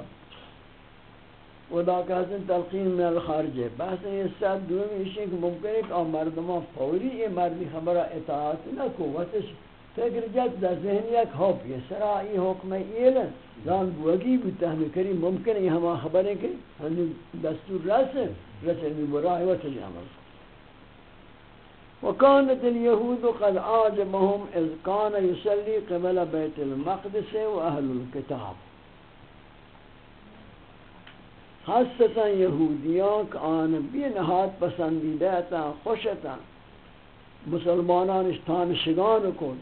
ودا کہتے ہیں تلقین من الخارج. ہے بحث یہ ساتھ دومی اشیاء کہ ممکن ہے کہ مردمان فوری یہ مردی خبرہ اطاعت نہ کو وقتش فکر جد در ذہن یک ہوپ یہ سرائی حکم ایل زان بوگی بودتا ہمیں کریم ممکن ہے ہما خبر ہے کہ ہمیں دستور رس رس علمی براہ و تجی عمل وكانت اليهود قد عاجبهم اذ كان يصلي قبل بيت المقدس واهل الكتاب خاصتا یہودیان کہ آن بھی نہاد پسندیدہ تا خوشتا مسلمانان اشتان شگان کن۔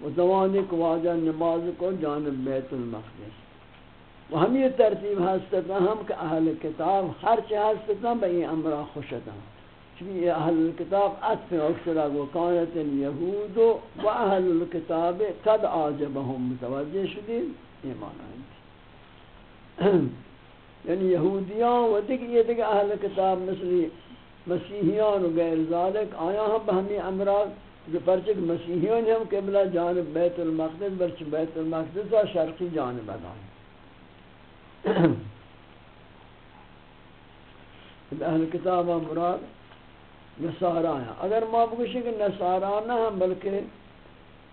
و زمانی کو واجہ نماز کو جانب بیت المقدس۔ و ہم ترتیب ہستتا ہم کہ اہل کتاب ہر چی ہستتا بئی امرہ خوشتا چونکہ یہ اہل کتاب عطف اکثر و کانت الیہود و اہل الکتاب قد آجبہم متوجہ شدید ایمان آئیں یعنی یہودیان و دیکھ یہ دیکھ اہل کتاب مثل مسیحیان و غیر ذالک، آیا ہم بہمی امراض جو پرچک مسیحیون ہم قبلہ جانب بیت المقدس برچ بیت المقدس و شرقی جانب ادائیں [COUGHS] اہل کتاب مراد نصارہ ہیں اگر ما بگوشیں کہ نصارہ نہ ہم بلکہ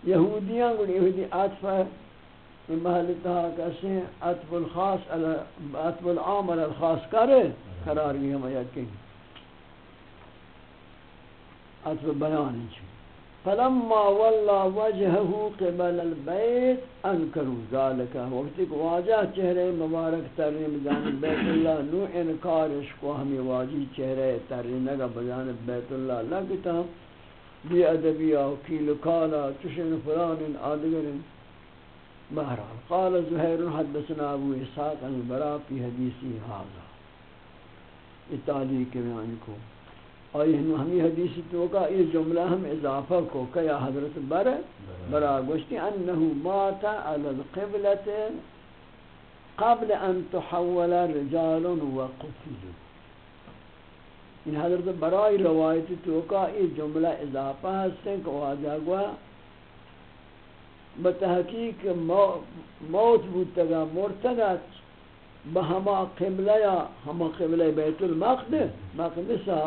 یہودیاں گوڑی یہودی عطف ہے محل محلتها کسی ہیں عطف الخاص عطف العام علی الخاص کرے، قرار گئی ہم آیات کہیں۔ عطف بیان چھو جی۔ فلما ولا وجهه قبل البيت انكروا ذلك وقت کو واجہ چہرے مبارک ترنے بجانب بیت اللہ، نو انکارش کو ہمیں واجی چہرے ترنے نگا بجانب بیت اللہ لگتا۔ بی ادبی او کیل کالا، چشن فلان آدگر۔ بہرحال قال زہیر حدثنا ابو اسحاق البرا فی حدیثی هذا اتالی کے بیان کو۔ آئی ہمیں حدیثی توقع یہ جملہ ہم اضافہ کو کیا حضرت بر برا گوشتی انہو ماتا علی القبلت قبل ان تحول رجال و قتل۔ ان حضرت برائی روایتی توقع یہ جملہ اضافہ ہستے کو آجا گوا بتحقیق موت بودتگا مرتگت بہما قبلہ یا ہما قبلہ بیت المقدس مقدسہ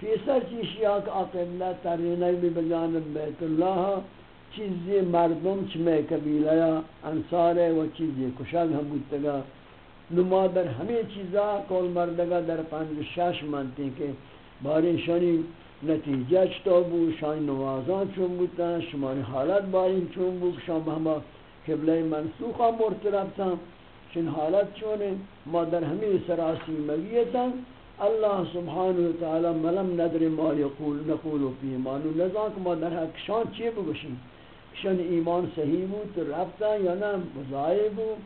پیسر چیشی آکا آقا ترینی بھی بجانب بیت اللہ چیزی مردم چمے قبیلہ یا انصار و چیزی کشاگ ہم بودتگا نما در ہمیں چیزا، کول مردگا در پنج شش منتی کہ باری شانی نتیجہ چطور بو شانی نوازان چون بودتا شمانی حالت باری چون بود. شان به بہما قبلہ منسوخا مرتربتا چن حالت چونے ما در ہمیں سراسی مگیتا اللہ سبحانہ وتعالی ملم ندر ما یقول، نقول و فی ایمان نزاک ما در حق شان چی بگوشیم؟ شان ایمان صحیح بود رفتا یا نہ مضائب بود.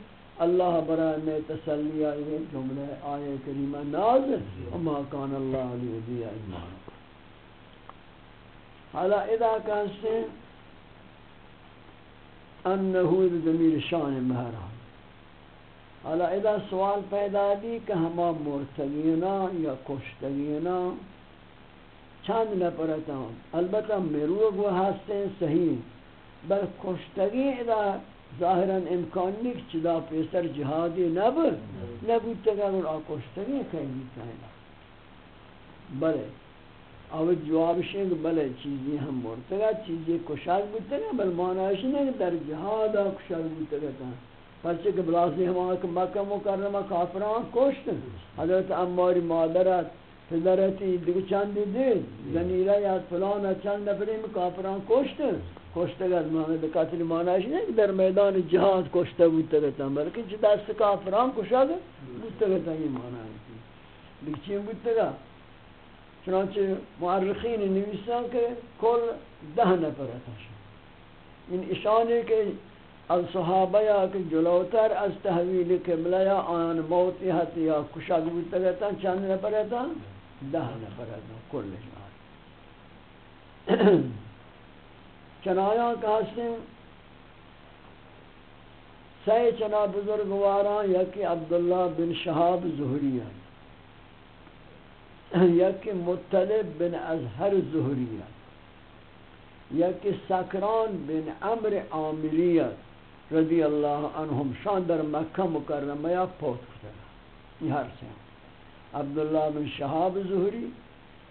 اللہ برای میں تسلی آئے جملہ آئے کریمہ نازل. وما کان اللہ لیدی ایمان حالا اذا کہتے ہیں انہو ضمیر شان مہرہ حالا اذا سوال پیدا دی کہ ہما مرتگینا یا کشتگینا چند نپرتا ہوں البتہ مروگ و ہستے صحیح، بل کشتگی اذا ظاہراً امکان نہیں کہ چدا پیسر جہادی نب نبوتا گا اور کشتگی کہیں گی بلے اور جواب شنگ بلے چیزی ہم مرتگا، چیزی کشاک بودتا بل معنیش نہیں در جہاد کشاک بودتا گا پرچہ کہ بلاسی ہمارا کہ مکہ مکرمہ کافران کشت حضرت اماری مادرت پدرتی دیگه چندی دید زنیره یا فلان چند نفری میں کافران کشت کشته گد معنی به قتل معنیش نہیں در میدان جهاد کشته بودتا گتا بلکہ چی دست کافران کشاگ بودتا گتا یہ معنی ہے۔ لیکن چین بودتا چنانچہ معرخین نویسان کے کل دہ نفر اتشا ان اشانے کے از صحابہ یا کہ جلوتر از تحویل قبلہ یا آن موتی حتی یا کشاک بودتا گتا چند نفر اتا دہ نفر اتا کل اشانے چنایاں کا حسن سی چنا بزرگواران یکی عبداللہ بن شہاب زہری [COUGHS] ہے یک مطلب بن ازهر زهریت یک سکران بن عمر عامریت رضی اللہ عنہم شان در مکہ مکرمہ یا پوت کتنا یہ ہر سے عبداللہ بن شہاب زہری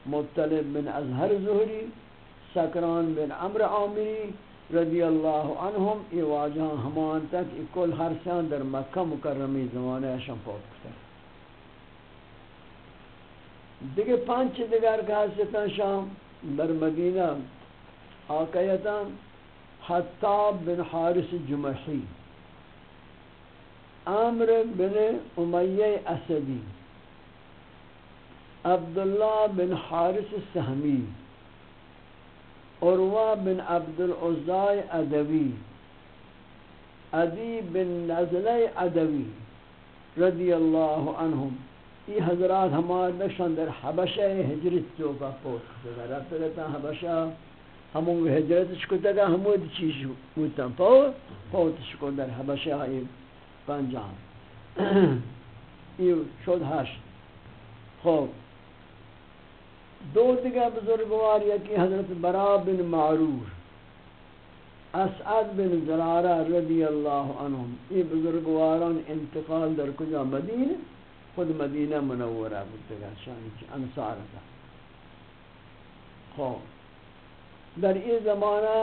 مطلب بن ازهر زہری سکران بن عمر عامری رضی اللہ عنہم، یہ واجہ ہمان تک کل ہر سے در مکہ مکرمی زمانے شان پوت کتنا دیگه پنج دیگر که هستن شام در مدینه آقایتا حتاب بن حارس جمحی، عمر بن امیه اسدی عبدالله بن حارس سهمی عروہ بن عبدالعزاء ادوی، عدی بن نزل ادوی رضی اللہ عنہم. یہ حضرات ہمارے نشان در حبشہ ہجرت جو کا پوت در رب رتا حبشہ، ہمون ہجرت شکو تگا ہمود چیز بودتا پو پوت شکو در حبشہ یہ پنجام یہ شد ہشت۔ خوب۔ دو دیگر بزرگوار یکی حضرت برا بن معرور، اسعد بن زرارہ رضی اللہ عنہم، یہ بزرگواران انتقال در کجا مدینہ؟ خود مدینہ منورہ بودتا شانی چی؟ انصار تھا خوب در این زمانہ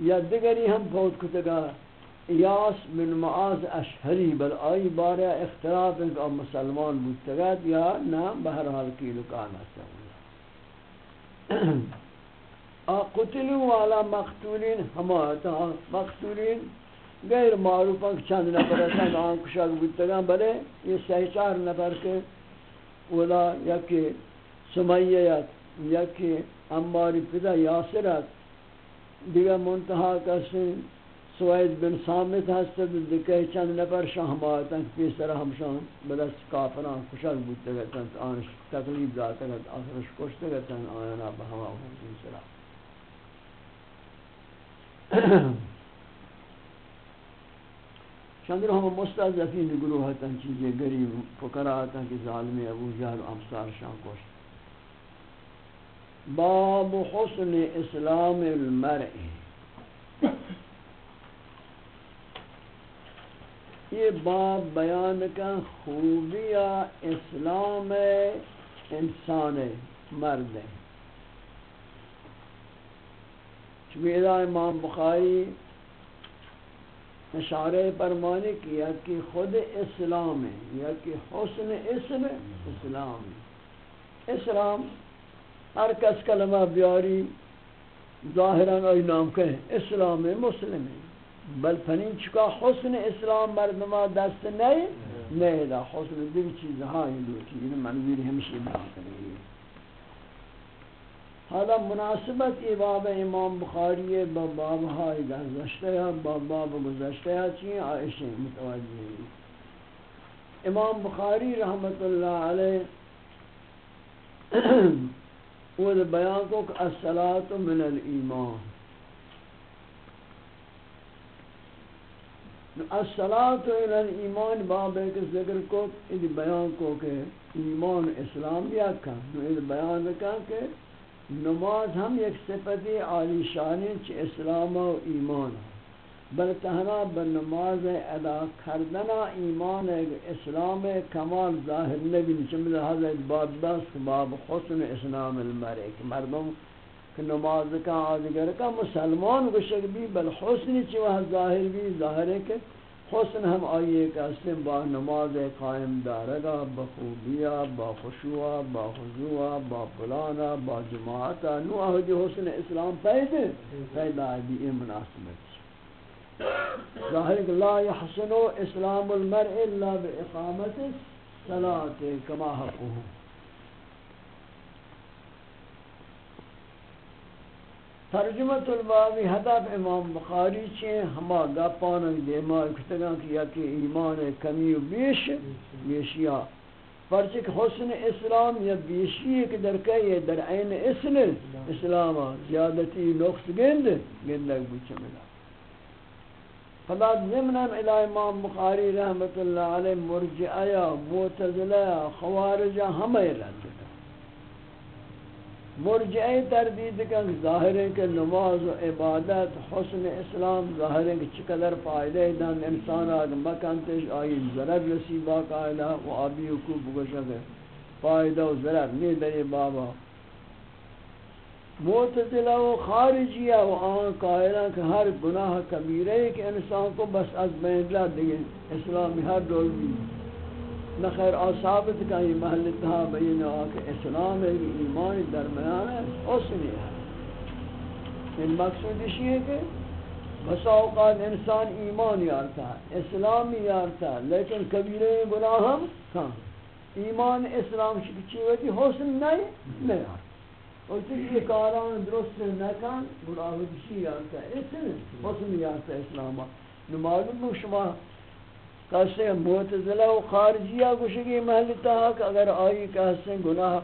یا دیگری ہم پوت کتگا یاس بن معاذ اشہری بل آئی بارہ اختلاف ان کا مسلمان بودتا یا نام بہرحال کی لکان ہستا قتلوا والا مقتولین ہمارا مقتولین. غیر معروف ہیں چند نفر ہیں آن کشاک بودتگان بلے یہ سی چار نفر کے اولا یکی سمیت یکی اماری پدا یاسرت دیگا منتحا کسی سوید بن سامت ہستد دکے چند نفر شاہ ہمارتا ہیں پیسر ہمشان بلس کافران کشاک بودتگان آنش تقلیب داتگان آخرش کشتگان آیانا بہما ہوں سرا چندر ہم مستضعفین گروہ ہتن چیزیں غریب فقراء ہتن کہ ظالم ابو جہل امثال شان کوش۔ باب حسن اسلام المرء۔ یہ باب بیان کا خوبیہ اسلام انسان مرد۔ چونکہ امام بخاری اشارہ پرمانے کیا کہ خود اسلام ہے یا کہ حسن اسم اسلام ہے۔ اسلام ہر کس کلمہ بیاری ظاہراً آئی نام کہیں اسلام ہے مسلم ہے۔ بل فنین چکا حسن اسلام مردمہ دست نہیں نہیں، دا حسن دیو چیز ہاں ہی دو چیز منظور ہمشی بیان کریں حالا مناسبت ای باب امام بخاری، با باب های گذشته یا با باب گذشته یا چی؟ آئیش متوجه. امام بخاری رحمت اللہ علیہ [CLEARS THROAT] وہ بیان کو کہ الصلاة من الایمان. الصلاة الى الایمان باب ایک ذکر کو یہ بیان کو کہ ایمان اسلام یا کا یہ بیان کا کہ نماز ہم ایک صفتی عالی شانی چ اسلام و ایمان ہے۔ بل تہنا بنماز ادا کردنا ایمان اسلام کمال ظاہر نبی چمل حضرت باب دست باب حسن اسلام المرء کہ مردم کہ نماز کا آدگر کا مسلمان گشک بھی، بل حسن چی وہ ظاہر بھی، ظاہر ہے کہ حسن ہم آئیے کہ اسلم با نماز قائم دارگا بخوبیا با خشوع با خضوع با پلانا با جماعتا نو آہدی جی حسن اسلام پیدا پیدا بھی مناسبت ظاہر لا يحسن اسلام المرء الا باقامت الصلاه كما حقه ترجمت البابی هدف امام بخاری چے ہما گپان دیما کتگان کیا کہ ایمان کمی و بیش، بیشیا۔ پرچک حسن اسلام یا بیشی کہ در کئی در عین اسن، اسلام زیادتی نقص گند گندگ بچے ملا۔ فلا ضمنا الى امام بخاری رحمت اللہ علیہ مرجعہ معتزلہ، خوارجہ ہمیں رد مرجعی تردید کہ ظاہر ہے کہ نماز و عبادت، حسن اسلام ظاہر ہے کہ چقدر فائدہ دن، انسان آگ مکنتش آئی ضرر رسیبہ قائلہ و آبی حکوب گوشک فائدہ و ضرر نہیں دری بابا. معتزلہ و خارجیہ و آن قائلہ کہ ہر گناہ کبیرہ ہے کہ انسان کو بس از بین لا دیگے اسلامی ہر دول بھی. نخیر آثابت کا یہ محل تھا بین آکے اسلام ہے ایمان درمیان ہے حسنی ہے۔ ان مقصود اسی ہے کہ بس اوقات انسان ایمان یارتا ہے اسلامی یارتا ہے لیکن کبیرہ گناہ ہم کہاں ایمان اسلام شکچی ہوتی حسن نہیں نہیں۔ یارتا اور یہ کاران درست نکن گناہ بشی یارتا ہے اس حسن یارتا اسلاما نو معلوم شما کہتے ہیں معتزلہ و خارجیہ گوشگی محلتا کہ اگر آئی کہتے گناہ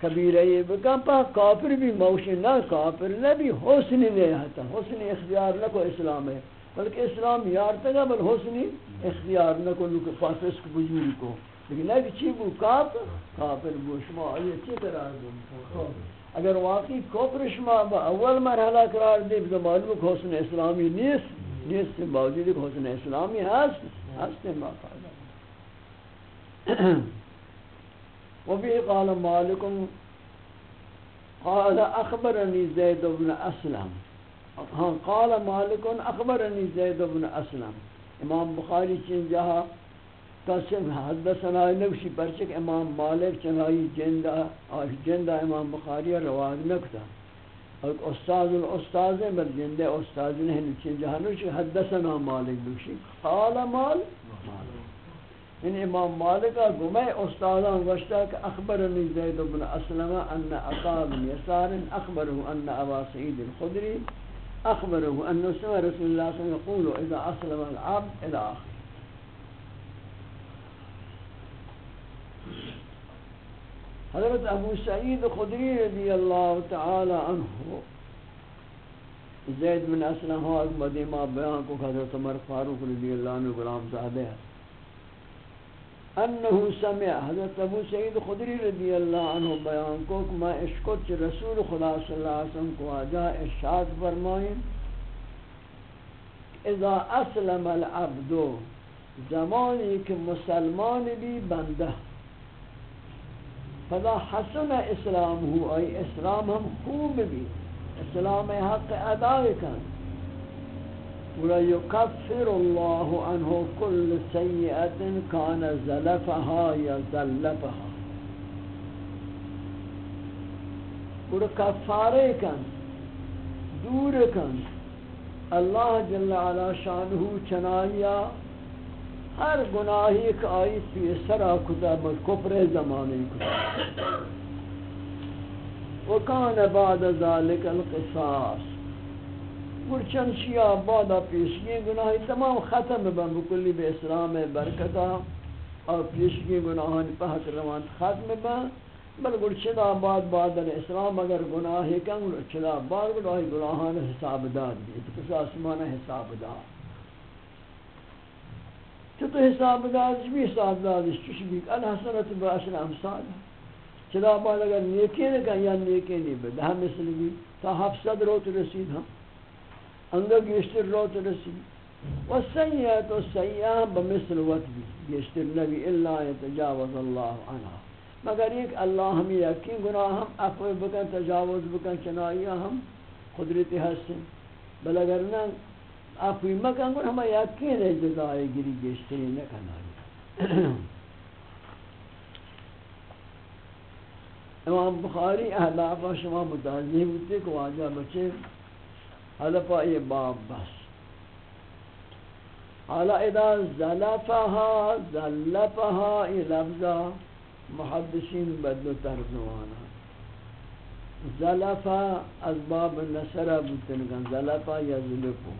کبیرہ یہ بکن، پا کافر بھی موشن نہ، کافر نہ بھی حسن نہیں آتا حسن اختیار نہ کو اسلام ہے۔ بلکہ اسلام یارتا گا بل حسن اختیار نہ کو لکھ فاسق بجوری کو۔ لیکن اگر چی بو کافر کافر بو شما آئی چی قرار دوں؟ اگر واقعی کفر شما با اول مرحلہ قرار دے تو معلوم کہ حسن اسلامی نیست نیست، باوجود کہ حسن اسلامی هست هست ما قال وفي قال مالك، قال اخبرني زيد بن اسلم ہاں، قال مالك اخبرني زيد بن اسلم امام بخاری چین جہاں قسم حدثنا نبشی پرچک امام مالک چنائی جندہ آش جندہ امام بخاری رواد نکتا۔ اور استاذ الاستاذ بل جندہ استاذ نہیں چن جہانوش حدثنا مالک بشی قال مال ان امام مالک کا گمے استاذان گوشتا کہ اخبرنی زید بن اسلم ان اقاب یسار اخبره ان ابا سعید الخدری اخبره ان سمع رسول اللہ صلی اللہ علیہ وسلم يقول اذا اسلم العبد الى آخر حضرت ابو سعید خدری رضی اللہ تعالی عنہ، زید بن اسلم ہوا مدیمہ بیان کو حضرت عمر فاروق رضی اللہ عنہ غلام زادہ انہو سمع حضرت ابو سعید خدری رضی اللہ عنہ بیان کو کہ میں اشکت رسول خدا صلی اللہ علیہ وسلم کو آجا ارشاد فرمائیں اذا اسلم العبد، زمانی کہ مسلمان بھی بندہ۔ فضا حسن اسلام ہو ای اسلام ہم خوب بھی۔ اسلام حق ادا کن ولا يكفر الله عنه كل سيئة كان زلفها يا زلفها اور کفارے کن، دور کن۔ اللہ جل علا شانہ چنایا ہر گناہی کا آئی پیسرا کتا بل کفر زمانی کتا وکان بعد ذالک القصاص۔ گرچن شیعہ بعد پیشگی گناہی تمام ختم بن بکلی بے اسلام برکتا اور پیشگی گناہان پہت روان ختم با بل گل چدا بعد اسلام، اگر گناہی کن چدا بعد گناہی گناہان حساب داد دی تو کس آسمان حساب داد تو تو حساب داد بھی حساب داد چوش بھی الحسنت باشر امثال چدا بعد اگر نیکی نکن یا نیکی نہیں بد ہم مثل بھی تا حفظت روت رسید ہم اندر گیشتر روت رسید والسيئات والسيئات بمثل وتبي يشتر النبي إلا يتجاوز الله عنها مگر ایک اللہ ہم یقین گناہ ہم عفو بکن تجاوز بکن چنائیہ ہم قدرتی حسن بل اگر نہ عفو مکن گناہ ہم یقین ہے جزائے گری گشتری نکنائی امام بخاری احلافہ شما متعذیب ہوتے کہ واجہ بچے حلفہ یہ باب بس۔ حالا اذا زلفها زلفها ای لفظا محدثین بدل ترجمانا زلفا از باب نصر بودن زلفا یزلفو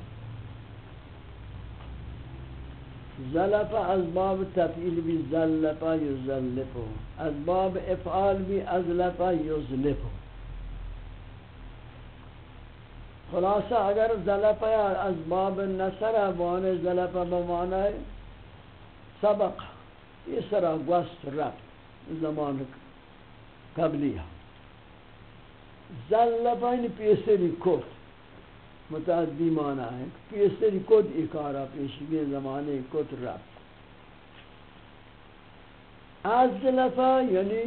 زلف از باب تفعیل بھی زلفا یزلفو. از باب افعال بھی ازلفا یزلفو. خلاصہ اگر ظلف از باب نصر وان ظلف بمعنی سبق، یہ سرا گوست رب زمان قبلیہ. ظلف این یعنی پیسری کت متعدی معنی ہے پیسری کت اکارا پیشگی زمانے کت رب از ظلف یعنی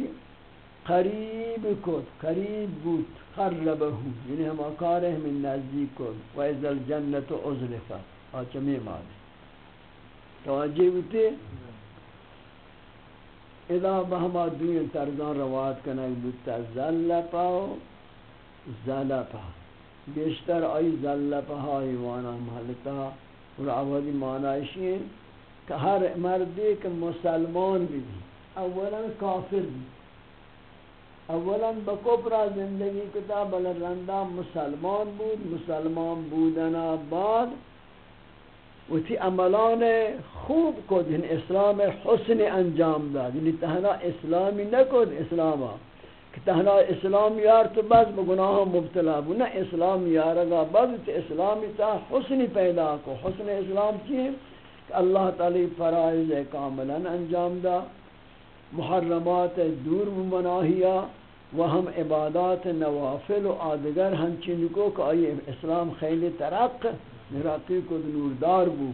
قریب کت قریب بود قربه یعنی ہم اکارہ من نزدیک کت و از الجنت ازلفت آچمی معنی توجہ ہوتے اذا بہما دوین ترزان رواد کنک بودتا زلپا و زلپا بیشتر آئی زلپا ہائی وانا محلتا اور آوازی معنیشی ہیں کہ ہر مردی کہ مسلمان بھی اولا کافر بھی اولا بکپرا زندگی کتا بلرندہ مسلمان بود، مسلمان بودنا بعد و تی عملان خوب کد یعنی اسلام حسن انجام داد یعنی تہنا اسلامی نکد اسلاما کہ تہنا اسلام یار تو بس بگناہ مبتلا بو، نہ اسلام یارگا بس تی اسلامی تا حسن پیدا کو، حسن اسلام چیئے کہ اللہ تعالی فرائض کاملا انجام دا، محرمات دور مناہیہ و ہم عبادات نوافل و آدگر ہنچین کو کہ آئی اسلام خیلی ترق نراقی کو نوردار بو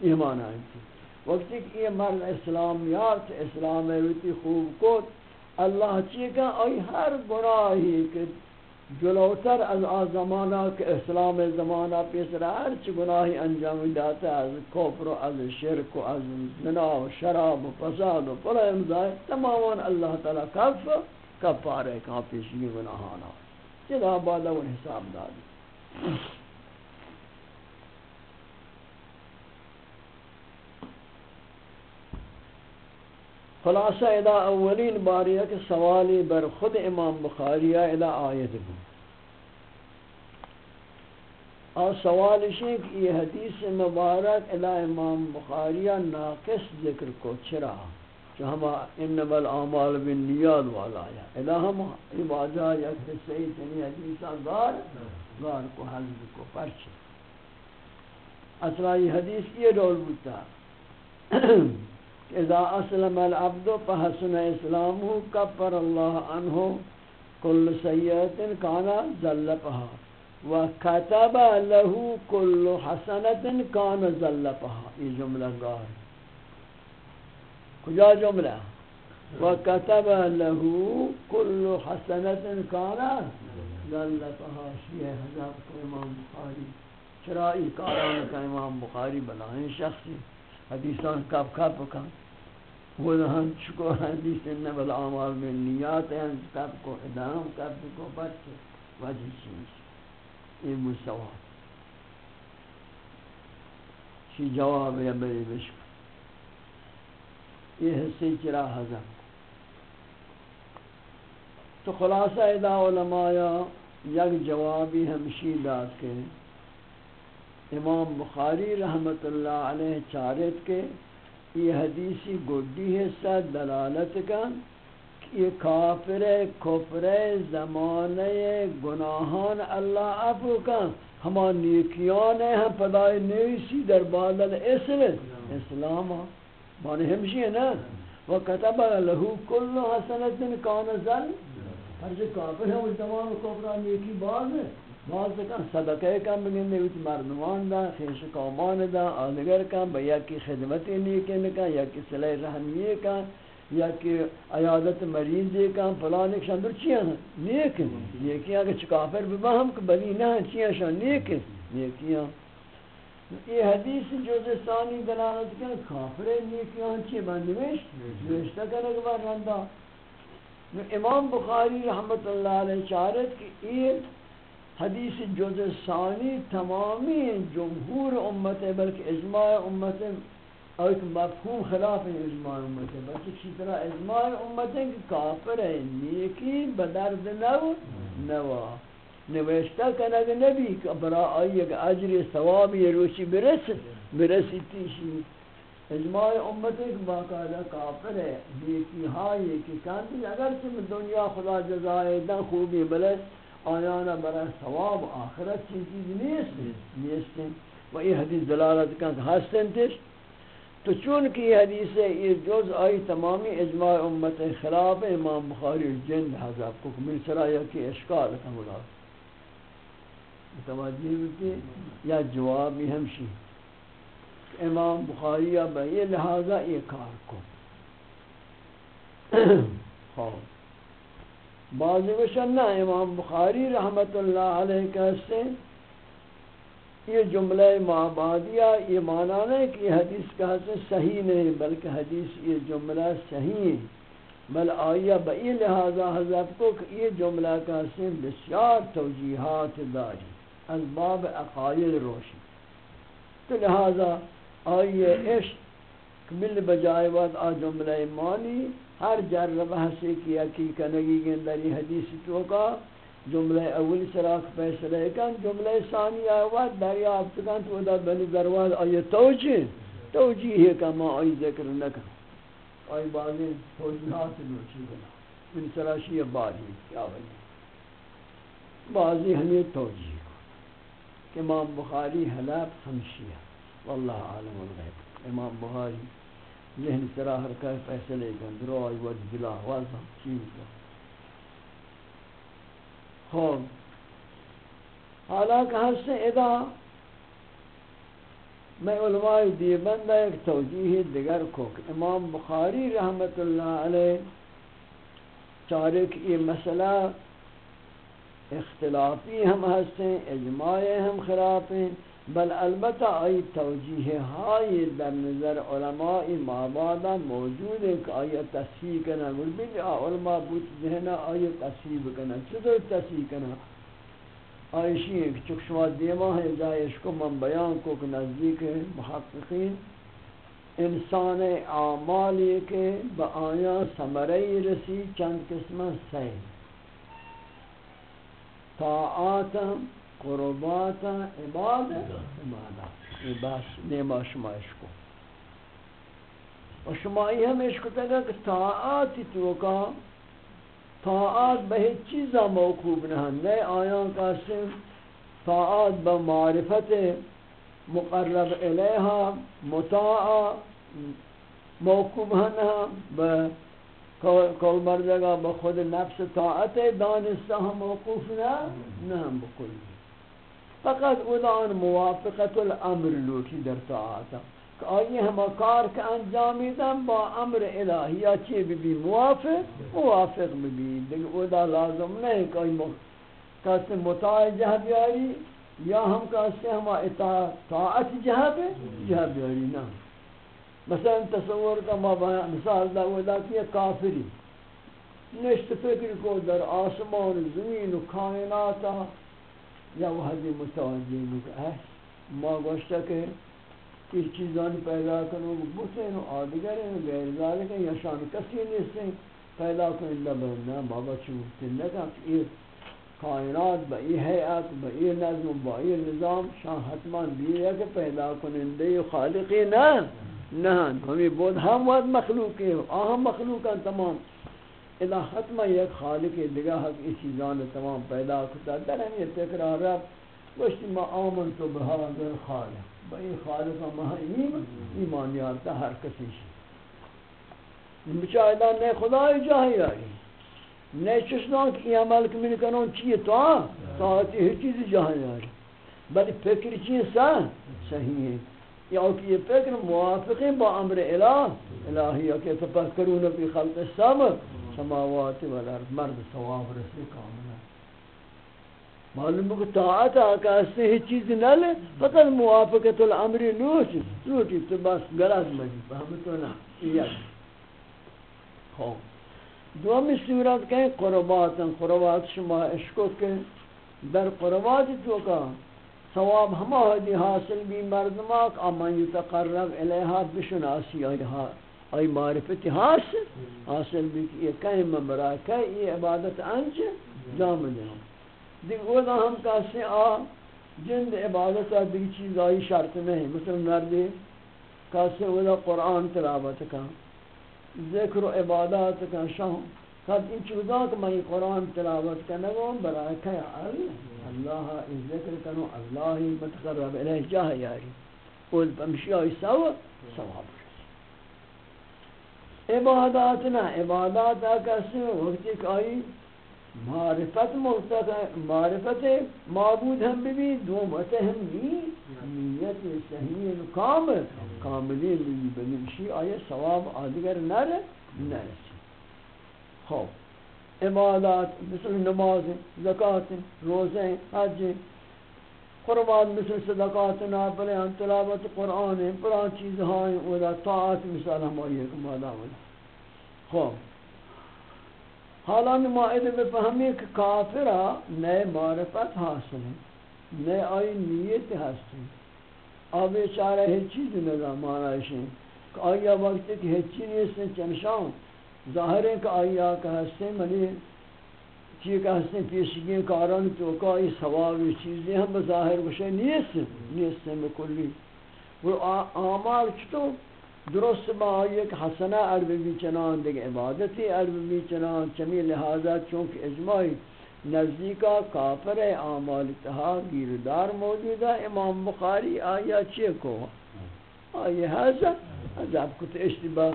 ایمان آئی تھی وقتی کہ یہ مرد اسلام یارت اسلام ایوتی خوب کت اللہ چیکا آئی ہر گناہی کہ جلوتر از آزمانہ کہ اسلام زمانہ پیسر ہر چی گناہی انجام داتا از کفر و از شرک و از زنا و شراب و فساد و پلا امزائی تمامان اللہ تعالی کف کفارے کہاں پیشگی گناہانا۔ جدا بالا وہ حساب دادی۔ خلاصہ ادا اولین باریہ کے سوالی بر خود امام بخاریہ ادا آیت بھی۔ اور سوال ہے کہ یہ حدیث مبارک ادا امام بخاریہ ناقص ذکر کو چرا، جو ہم انما الاعمال بالنیات والا ہے۔ ادا ہم واجہ یا کہ صحیح تنی یعنی حدیثہ گار گار کو حل کو پرچ۔ اصلا یہ حدیث یہ رول بتا اذا اسلم العبد فحسن اسلامه كفر الله عنه كل سيئه كان ذلبها وكتب له كل حسنه كان ذلبها یہ جملہ گار کجا جملہ؟ وكتب له كل حسنه كان ذلبها شیء حضرت امام بخاری. چرائی کاران کا امام بخاری بلائیں شخصی؟ حدیثان کب کب کن. وہ ہم چکو حدیث نبل اعمال میں نیات ہیں کب کو ادام کب کو بچ، وجہ چیز یہ مسوا شی جواب یا بری بشک یہ حصے چرا حضر تو خلاصہ ادا علماء، یک جوابی ہمشی داد کے امام بخاری رحمت اللہ علیہ چارت کے یہ حدیثی گڈی حصہ دلالت کا یہ کافر کفر زمانے گناہان اللہ عفو کا ہما نیکیان ہیں پدائی نیسی در بادل اسم اسلام ہاں۔ معنی ہمشی ہے نا؟ وکتب لہو کل حسنت کان ظل۔ ہر جو کافر ہیں وہ تمام کفران نیکی باز ہے۔ باز کن صدقہ کن بگن دیویت مردمان دا، خیش قومان دا، آدگر کن با یکی خدمت نیکن کن یکی صلح رحمیه کن یکی عیادت مریض کن فلان ایک شاندر چیئے ہیں نیکن نیکیاں کہ چکافر بباہم کہ بلی نہ چیئے شان؟ نیکن نیکی نیکیاں یہ حدیث جوز ثانی دلالت کن، کافر نیکی نیکیاں چیئے بندوش نوشتہ کنگ بار امام بخاری رحمت اللہ علیہ چارت کہ یہ حدیث جز ثانی تمامی جمہور امت ہے، بلکہ اجماع امت ہے، اور ایک مفہوم خلاف ہے اجماع امت ہے۔ بلکہ اسی طرح اجماع امت ہے کہ کافر ہے، نیکی، بدرد نو نوا نوشتہ کنگ نبی کہ برا آئی ایک عجر ثواب یہ روچی برس، برسی تیشی۔ اجماع امت ایک باقاعدہ کافر ہے، نیکی ہائی کہ کانتی اگرچہ دنیا خدا جزائے دن خوبی بلد آیانا برای ثواب آخرت چیز چیز نیست نیستن و یہ حدیث دلالت کن ہستن تش. تو چون کہ یہ حدیث ہے یہ جز آئی تمامی اجماع امت خلاف امام بخاری جند حضاب کو من سرایہ کی اشکال کا ملا متوجہ ہوتی یا جوابی ہمشی امام بخاری یا بھئی لہذا یہ کار کو [COUGHS] خواب بعض وشن امام بخاری رحمت اللہ علیہ کہتے ہیں، یہ جملہ معبادیہ یہ معنی نہیں کہ یہ حدیث کہتے ہیں صحیح نہیں، بلکہ حدیث یہ جملہ صحیح ہے۔ بل آئیہ بئی، لہذا حضرت کو کہ یہ جملہ کہتے ہیں بسیار توجیحات داری، از باب اقائل روشن۔ تو لہذا آئیے عشق، مل بجائے بعد آ جملہ مانی ہر جر بحثی کیا کی کنگی گندری حدیث تو کا جملہ اول سراخ فیصلہ کن، جملہ ثانی آوات دریافت کن، تو دا بنی درواز آئی توجی توجی ہے کہ ما آئی ذکر نکن۔ آئی بازی توجیحات نوچی بنا ان سراشی باری کیا بنی بازی ہمیں توجی کہ امام بخاری حلاب خمشیہ واللہ عالم الغیب امام بخاری ذہن سرا ہر کا فیصلے کا دروای و دلا واضح چیز کا خوب۔ حالانکہ حس ادا میں علماء دیبندہ ایک توجیہ دیگر کو کہ امام بخاری رحمت اللہ علیہ چارے کہ یہ مسئلہ اختلافی ہم ہستے اجماع ہم خلاف ہیں۔ بل البتہ آئی توجیہ ہائی در نظر علماء مابادا موجود ہے کہ آئی تصحیح کنا گل بھی علماء بوت ذہنہ آئی تصحیح کنا چطور تصحیح کنا آئی شیئے کہ چکشما دیما ہے جائش کو من بیان کو کہ نزدیک محققین انسان اعمالی کے با آیا سمرئی رسی چند قسمہ سین طاعاتا قربات عبادت عبادت. یہ بس نیما شما عشقو و شمایی ہم عشق تگا کہ طاعاتی توکا طاعات بہت چیزا موقوب نہن نئے آیان کا سن طاعات بمعرفت مقرب الیہا مطاعا موقوب ہنہا کول مردگا بخود نفس طاعت دانستہ ہم موقوف نہ نہ بکلی فقط اولان موافقت الامر لوٹی در طاعتا کہ آئی ہم کار کا انجامی دن با امر الہی یا چی بھی بھی موافق؟ موافق بھی بھی دیکھ اولا لازم نہیں کہ آئی کسی مطاع جہ بیاری، یا ہم کسی ہم اطاعت جہ بی جہ بیاری نا مثلا تصور کا ما مثال دا اولا کیا کافری. نشت فکر کو در آسمان، زمین و کائناتا یا وہ حضی متوجہ لکھ ہے ما گوشتا کہ کس چیزان پیدا کرو بسین و آدگر ہیں غیر ذالک ہیں یا شان کسی نیستیں پیدا کرو اللہ بہننا بابا چوکتے لگا کہ یہ کائنات با ای حیات، با ای نظم، با ای نظام، شان حتمان بھی ہے کہ پیدا کنندے خالقی نا نہ ہمیں بود ہم وقت مخلوق ہے آہم مخلوق ہیں تمام۔ اذا ختمہ یک خالق دیگا حق اس چیزان تمام پیدا کتا در ہم تکرار رب وشتی ما آمن تو بہادر خالق. بھئی خالق ما مہیم ایمان یارتا ہر کسی شی بچائدہ نئے خدای جاہی آئی. نئے چشنان کی عمل کمی کنون چیئے تو آن ساعتی ہر چیزی جاہی آئی. بلی فکر چیئے سا صحیح ہے یا کہ یہ فکر موافق ہیں با امر الہ الہی کہ تفکرون فی خلق السابق سماوات والارض مرد ثواب رسی کاملا. معلوم کہ طاعت آقا اس سے ہی چیز نہ لے فقط موافقت الامر نوچ نوچ تو بس غلط مجی فہمتو نا یہ خوب دومی صورت کہیں قربات قربات شما عشقو کہ در قربات تو کا ثواب ہما دی حاصل بھی مردماک اما یتقرب الیہا بشناسی آئی آئی معرفت حاصل حاصل بھی کہ یہ کہیں مبرا کہ یہ عبادت انج جام دینا دیکھ، وہ ہم کہتے آ جند عبادت دیکھ چیز آئی شرط نہیں مثلا نردی کہتے وہ قرآن تلاوت کا ذکر و عبادات کا شاہ۔ کہتے ان چیزاں کہ میں قرآن تلاوت کا نگوں برای کہ اللہ اللہ ذکر کنو اللہ متقرب الیہ جاہ یاری۔ قول بمشی آئی سوا ثواب عبادات نہ عبادات کسی وقتی کہ آئی، معرفت ملتق معرفت معبود ہم بھی دومت ہم بھی، نیت صحیح کامل کاملی لی بنمشی آئی ثواب آدگر نر نرسی خوب۔ عبادات مثل نماز زکات روزے، حج قربان مثل صدقات نافلے تلاوت قرآن پران چیز ہاں ہیں ولا طاعت مثال ہماری ایک مالا ولا خوب۔ حالا نمائد بفہمی کہ کافرہ نئے معرفت حاصل ہیں، نئے آئی نیت حاصل ہیں۔ آب چارہ ہیچ چیز نظام مانا ہے کہ آیا وقت کہ ہیچ چیز نہیں چنشاؤں ظاہر ہے کہ آیا کہ ہستے منی چی کہ ہستے پیشگی کاران تو کائی ثوابی چیزیں ہم بظاہر وشے نیست نیست بکلی۔ وہ آمال چطور درست با آئیے کہ حسنہ عرب بھی چنان، دیکھ عبادتی عرب بھی چنان، چمی لہذا چونکہ اجماعی نزدیکا کافر آمال تہا گیردار موجود ہے، امام بخاری آیا چیئے کو آئیے حضر عذاب کت اشتباہ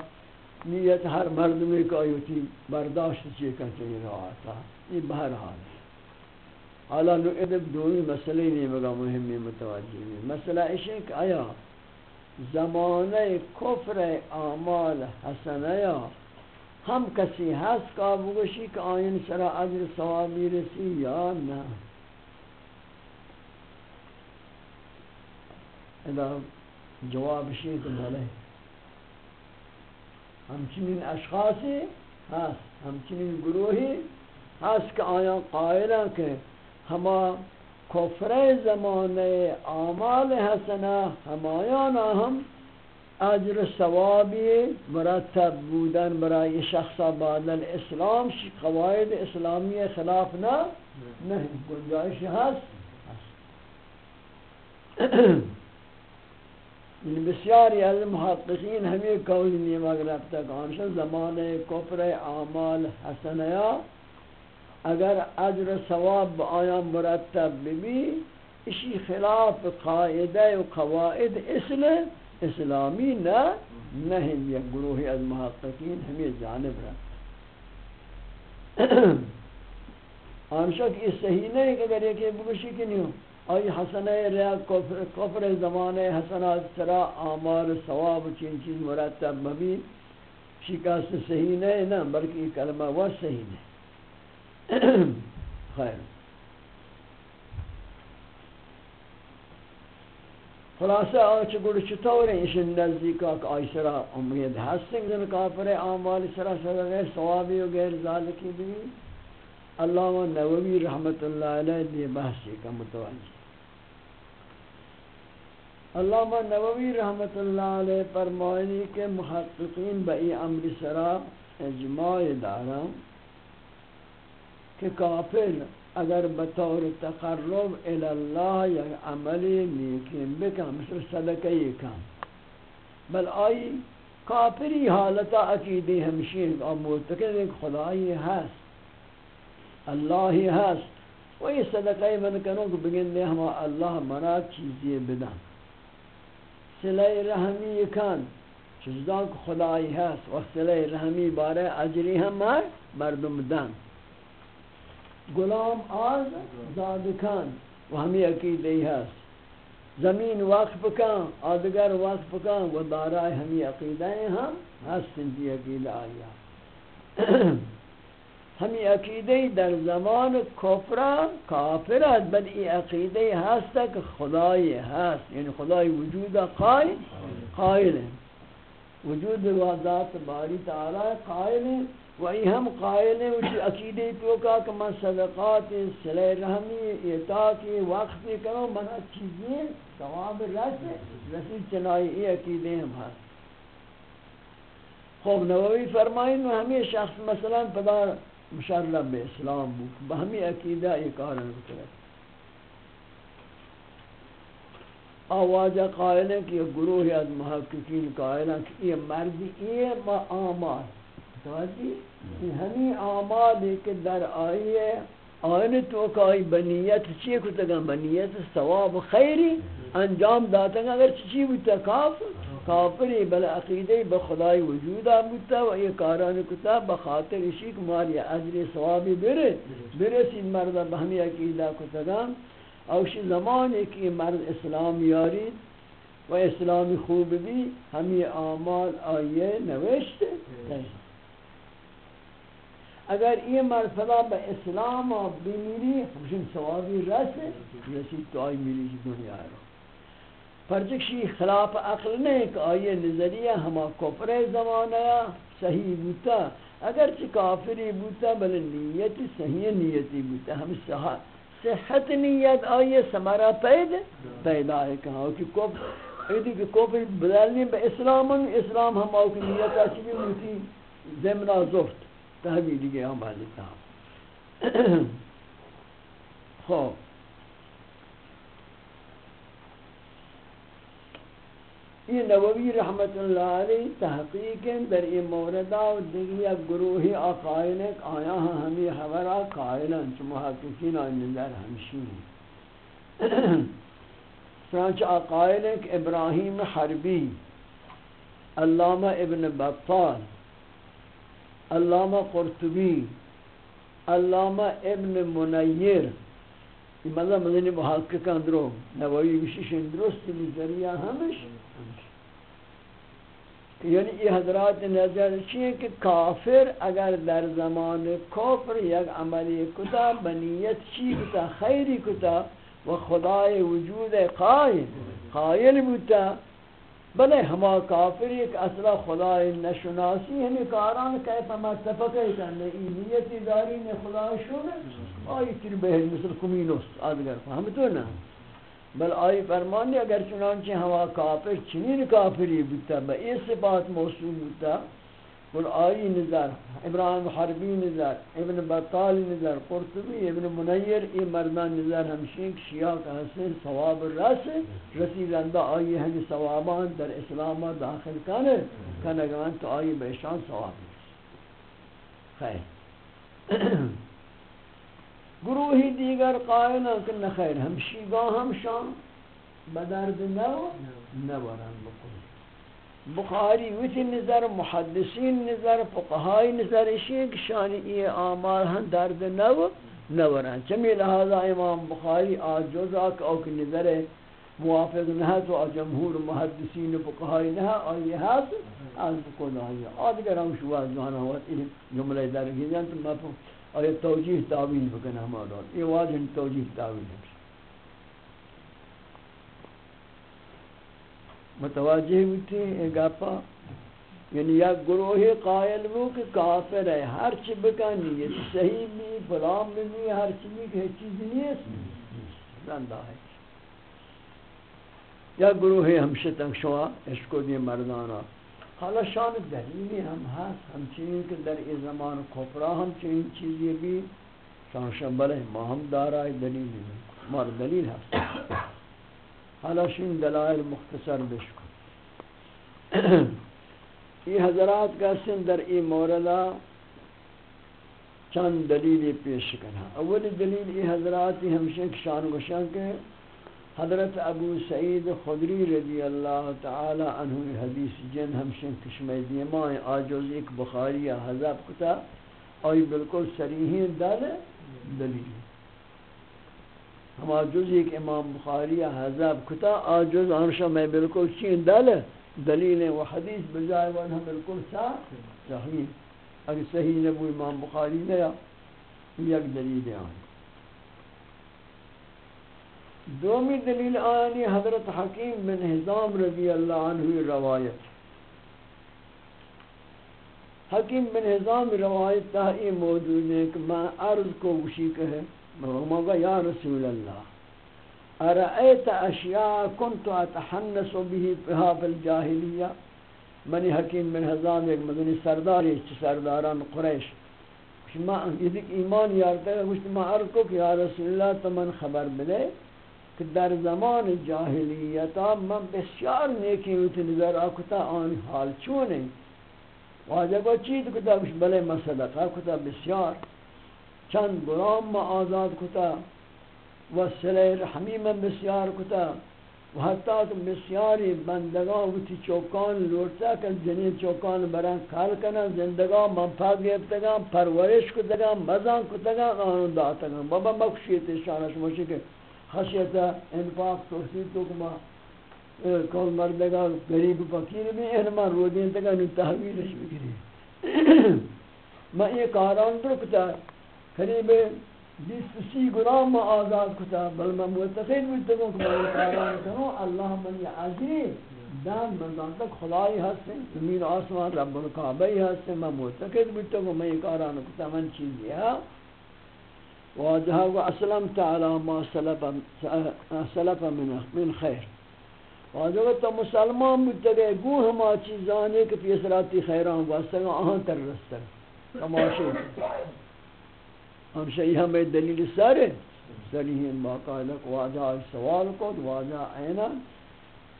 نیت ہر مردمی کا یوتی برداشت چی کا چاہیے رہا تھا یہ بہرحال ہے۔ حالا نو ادب دوئی مسئلہ نہیں مگا مہمی متوجہ نہیں مسئلہ اشیاء کہ آیا زمانہ کفر اعمال حسنیا ہم کسی حس کا بگوشی کہ آئین سرا عجر ثوابی رسی یا نا ادا جواب شیئے کہ بھلے۔ همچنین اشخاصی هست، همچنین گروهی هست که آیا قائلن که همه کفر زمانه اعمال حسنه، همایان هم اجر ثوابی مرتب بودن برای شخص بعد الاسلام قواعد اسلامی خلاف نه نه، گنجایش هست هست. یعنی بسیاری از محققین ہمیں قول نیمہ گرفتا کہ زمان کفر اعمال حسنیا اگر اجر ثواب آیا مرتب بھی اسی خلاف قاعدہ و قواعد اصل اسلامی نہ نہیں یہ گروہ از محققین ہمیں جانب رہا آنشا کہ اس صحیح نہیں کہ اگر یہ کہ بگشی کی نہیں ہو آئی حسن ریا کفر زمان حسنات سرا آمار ثواب چین چیز مرتب مبی شکست صحیح نہیں نا بلکہ یہ کلمہ وہ صحیح نہیں [COUGHS] خیر. خلاصہ آج گوڑ چطور ہیں؟ اس نزدیکا کہ آئی سرا امید حسن جن کافر آمال سرا سرا غیر ثوابی و غیر ذالکی بھی. علامہ نووی رحمت اللہ علیہ دی بحثی کا متوجہ علامہ نووی رحمت اللہ علیہ فرمائنی کے محققین بئی امر سرا اجماع دارا کہ کافر اگر بطور تقرب الاللہ یا عملی نیکیم بکن مثل صدقی کام بل آئی کافری حالتا عقیدی ہمشین کا معتقد ایک خدای ہست اللہ ہی ہست وہی صدقہ من کنوں کہ بگن دے ہما اللہ منا چیزی بدن. صلح رحمی کن. چیزدان کہ خدای ہست و صلح رحمی بارے اجری ہم مر مردم دن. غلام آز زاد کن. و ہمی عقیدی ہست زمین وقف کن، آدگر وقف کن. و دارای ہمی عقیدہ ہم ہستن دی عقیدہ آیا. [CLEARS THROAT] ہمی عقیدہ در زمان کفرہ کافر ہے بل ای عقیدہ ہستا کہ خدای ہست یعنی خدای وجود قائل قائل. ہے وجود ذات باری تعالی قائل. ہے وہی ہم قائل ہیں اسی عقیدے تو کا کہ من صدقات صلح رحمی اعطا کی وقت کرو من چیزیں ثواب رس رسی چنائی یہ عقیدے ہم ہیں خوب نووی فرمائیں ہمیں شخص مثلا پدا مشرب بے اسلام بو بہمی عقیدہ یہ کارن بکرے آواجہ قائل ہے کہ یہ گروہ از محققین قائل ہیں کہ یہ مردی یہ آمال توجی ہمیں اعمال کہ در آئیے آئین تو کائی بنیت چی کتا گا بنیت ثواب خیری انجام داتا گا اگر چی بوتا کافر کافری بل عقیدے بخدای وجودا بوتا و یہ کاران کتا بخاطر اسی کماری عجر ثوابی برے برے سید مردہ بہمی عقیدہ کتا گا اوشی زمان ایک مرد اسلام یارید و اسلامی خوب بھی ہمیں اعمال آئیے نوشتے اگر یہ مرتبہ با اسلام بمیری ہمشن ثوابی رس رسی تو آئی میری کی جی دنیا رو۔ پرچکشی خلاف عقل نہیں کہ آئی نظریہ ہما کفر زمانہ صحیح بوتا۔ اگر چی کافری بوتا بل نیت صحیح نیتی بوتا، ہم صحت نیت آئی سمرہ پید پیدا ہے کہا کہ کفر ایدی کہ کفر بدلنی با اسلام اسلام ہم آئی نیت اچھی بھی موتی زمنہ زفت، تحویل گیا ہمارے کام خوب یہ نووی رحمت اللہ علیہ تحقیق در یہ موردہ و دیگی گروہی آقائن ایک آیا ہاں ہمیں حورا قائلن چو محققین آئی نظر ہمشی ہیں۔ فرانچ آقائن ایک ابراہیم حربی، علامہ ابن بطال، علامہ قرطبی، علامہ ابن منیر یہ مطلب محقق اندرو نووی بشیشن درست بھی ذریعہ ہمش یعنی یہ حضرات نظر چیئے کہ کافر اگر در زمان کفر یک عملی کتا، بنیت چی کتا، خیری کتا و خدای وجود قائل قائل بوتا. بلے ہما کافر ایک اصلہ خدا نشناسی ہمیں کاران کیف ہما تفقہ کرنے ایلیتی داری نے خدا شونے، آئی تیر بہر مثل کمینوس آدگر فهم تو نا۔ بل آئی فرمانی اگر چنانچہ ہما کافر چنین کافری بودتا با ای صفات موصول بودتا قل آئی نظر ابراہیم حربی نظر ابن بطال نظر قرطبی ابن منیر ای مردان نظر ہمشین شیعہ کا حسن ثواب رس رسیدندہ آئی ہمی ثوابان در اسلام داخل کنے کنگان تو آئی بیشان ثواب خیر گروہی دیگر قائلہ کہ نخیر ہمشیگاہ ہمشان بدرد نو نوران بکن بخاری ویتی نظر محدثین نظر فقہائی نظر اشیئے کہ شانی یہ آمال ہن درد نو نورن چمی لہذا امام بخاری آج جوزا کہ اوک نظر موافق نہ تو جمہور محدثین فقہائی نہ آئی ہاتھ از بکن آئی آدگر ہم شو شواز مانا ہوا جملہ درگی جانت مفہوم آئی توجیح تعویل بکن ہمارا یہ واجہ توجیح تعویل ہے متوجہ ہوتی ہے گاپا۔ یعنی یا گروہ قائل ہو کہ کافر ہے، ہر چی بکانی یہ صحیح بھی فلام بھی ہر چیز بھی کہ چیز نہیں ہے۔ زندہ ہے۔ یا گروہ ہمشہ تنگ شوا اشکو دی مردانا حالا شان دلیلی ہم ہست ہم چیزیں کہ در ای زمان کفرا ہم چین چیزیں بھی شان شبلے ما ہم دارای دلیلی مار دلیل ہست حالا شین دلائل مختصر بشکن. [CLEARS THROAT] یہ حضرات کا سن در ای موردہ چند دلیلی پیش کرنا اول دلیل یہ حضرات ہمشن شان گوشن کے حضرت ابو سعید خدری رضی اللہ تعالی عنہ حدیث جن ہمشن کشمہ دیمائیں آجوز ایک بخاری حضاب کتا آئی بالکل سریحین دال دلیل۔ ہم آجوز ایک امام بخاری حضاب کتا آجوز آنشا میں بالکل چین دال دلیل و حدیث بجائے ونہ بالکل صحیح۔ اگر صحیح نبو امام بخاری نیا یک دلیل آنی دومی دلیل آنی حضرت حکیم بن حضام رضی اللہ عنہ روایت۔ حکیم بن حضام روایت تاہی موجود ہے کہ میں عرض کو وشی کہے۔ موگا یا رسول اللہ ارائیت اشیاء کنت اتحنس به بها فی الجاہلیہ؟ منی حکیم بن حضام ایک مدنی سردار ہے سرداران قریش. ما یہ ایمان یارتا ہے مجھتے میں عرض کو کہ یا رسول اللہ تمن خبر بلے کہ در زمان جاہلیتا من بسیار نیکی ہوتی نظر آکتا، آن حال چونے واجہ کو چیت کتا کچھ بلے مسلقہ کتا بسیار. چند غلام ما آزاد کتا و سلح رحمی من بسیار کتا، و حتی تو بسیاری بندگان وتی چوکان لورتا کن جنین چوکان بران کال کنا، زندگان من پاک گفتگان پرورش کتگان مزان کتگان آنون داتگان بابا مکشیت شانش موشی کہ خشیت انفاق توحید تو کما کول مردگا غریب فقیر بھی احرمان رو دین تکا نو تحویلش بگیری [COUGHS] میں یہ کاران در کتا قریب بیس سی گرام ما آزاد کتا، بل میں متقید بودتا کہ میں یہ کاران کنو اللہ من یہ عزیزی دان بندان تک خدای ہستے زمین آسمان رب القعبی ہستے میں متقید بودتا کہ میں یہ کاران کتا، من چیزی ہے واجها واسلمت على ما سلف من من خير واجها تو مسلمان بتگے گو ہما چیزانے کہ پیسراتی خیران واسطہ آہاں تر رستر تماشے ہم شئی ہمیں دلیل سارے سلیحین باقاعدہ واجہ سوال کو واجہ اینا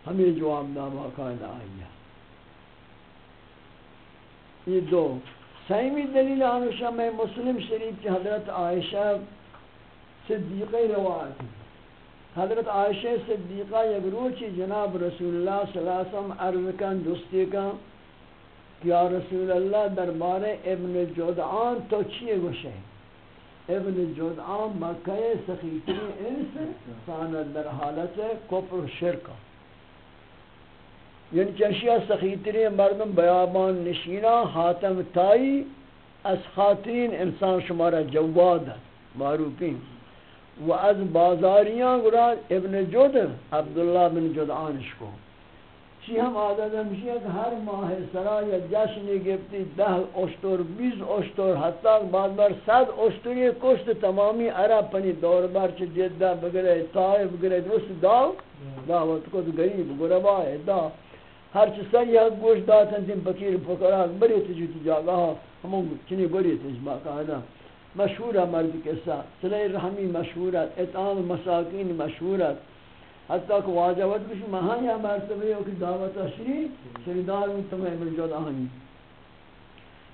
ہمیں جواب دا باقاعدہ آئیا یہ دو سیمی دلیل آنوشا میں مسلم شریف کی حضرت عائشہ صدیقہ روایت حضرت عائشہ صدیقہ یک روچی جناب رسول اللہ صلی اللہ علیہ وسلم عرض کن، دوستی کن یا رسول اللہ دربار ابن جدعان تو چیئے گوشے؟ ابن جدعان مکہ سخیتی انس ساند در حالت کفر شرکہ یعنی چشیا سخیترین مردم بیابان نشینا حاتم تائی از خاطرین انسان شمارا جواد معروفین. و از بازاریان گرا ابن جد عبداللہ بن جدعانش کو. چی ہم عادت ہمشی ہے کہ ہر ماہ سرا یا جشنی گفتی دہ اشتر بیز اشتر، حتی بعد بار صد اشتری کشت تمامی عرب پنی دور بار چی جدہ بگرے طائف بگرے دوست داو، دعوت کو گریب گربا ہے داو ہر چیز سر یا گوش داتن تیم فقیر، فقرا بری تجوتی جاگا. ہمون چنی بری تج باقاعدہ مشہور ہے مرد کے ساتھ صلح رحمی مشہور اطعام مساکین مشہور حتی کہ واجبت کچھ مہاں یا مرتبہ ہو کہ دعوت اشری شریدار میں تمہیں مرجود آہنی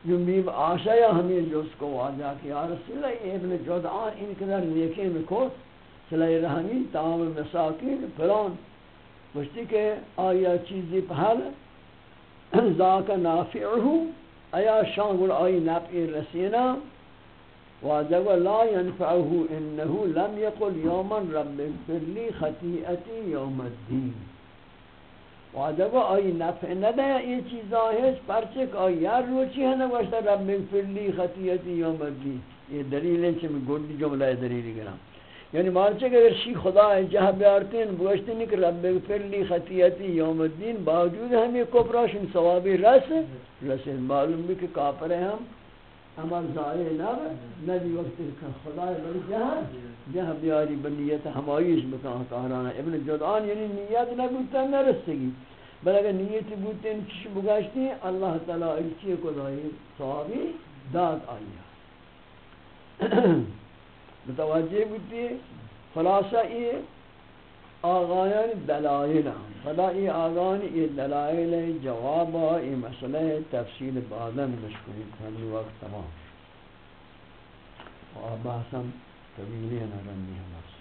جو آشا یا ہمیں جو کو واجہ کہ یا رسول اللہ ابن جودعان ان قدر نیکی میں کو صلح رحمی تعام مساکین، فلان. گوشتی کہ آیا چیزی پہل ذاک نافعہ آیا شانگل آئی نفع رسینا واجب لا ينفعه انه لم يقل يوما رب اغفر لي خطيئتي يوم الدين واجب آئی نفع ندا یہ چیزاں ہے پرچے کہ آئی یار روچی ہے نوشتا رب اغفر لي خطيئتي يوم الدين یہ دلیل ہے کہ میں گوڑی جملہ دلیل گرام۔ یعنی مارچے کہ اگر شی خدا ہے، جہاں بیارتین بوشتے نہیں کہ رب اغفر لی خطیتی یوم الدین باوجود ہم یہ کپراشن ثوابی رس رس معلوم بھی کہ کافر ہیں ہم۔ ہمار ظاہر نہ نبی وقت کہ خدا ہے جہاں جہاں بیاری بنیت ہمائیش بکان کارانا ابن جدعان یعنی نیت نہ بودتا نہ رسگی بل اگر نیت بودتے ان چش بگاشتی اللہ تعالیٰ الچی کو دائی ثوابی داد آئیا [CLEARS THROAT] متوجہ بودتی خلاصہ یہ آغایان دلائل ہیں فدا ای آغان ای دلائل جواب ای مسئلہ تفصیل بعدن مشکلی کنی وقت تمام. و بحثم طویلی نرمی ہم بس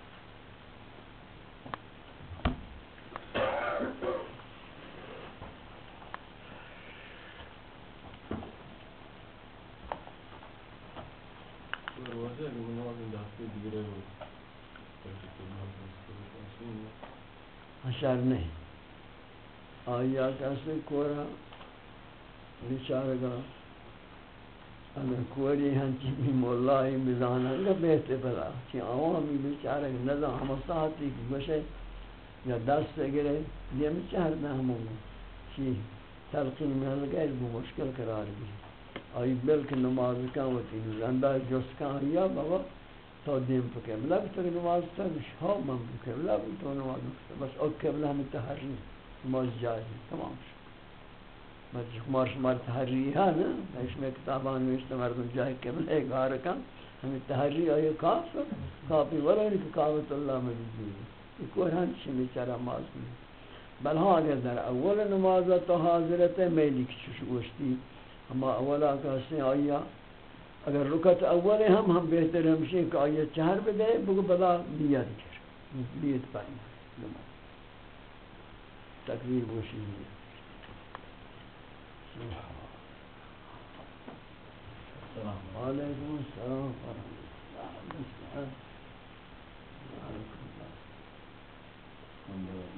حشر نہیں۔ آیا کیسے کورا بیچارگا اگر کوری ہنچی بھی مولائی بزانا گا بیتے بلا۔ چی عوامی بیچارگ نظام ہم ساتھی کی گوشے یا دست سے گرے، یہ میں چہر ہموں چی تلقین میں لگئے وہ مشکل قرار بھی آئی بلک نماز کان ہوتی زندہ جس کان یا بابا تو دیم پہ قبلہ بھی تو نماز تا ہاں من قبلہ بھی تو نماز بس او قبلہ ہمیں تحریم نماز جائز تمام شد. بس جی شمار شمار تحری ہے نا؟ اس میں کتابان میں نوشتے مردم جائے قبلہ ایک آر کن ہمیں تحری آئے کاف. کافی ولا نہیں کہ کعبت اللہ میں بھی جی. یہ کوئی ہن چمی چرا ماز نہیں. بل ہاں اگر در اول نماز تو حاضرت میلی کچھ گوشتی. ہما اولا کہتے ہیں آئیا اگر رکت اول ہم ہم بہتر ہمشی کہ آئیے چہر بدے بگو بلا نیت کر۔ نیت پائیں تکبیر بوشی نیت علیکم السلام ورحمۃ اللہ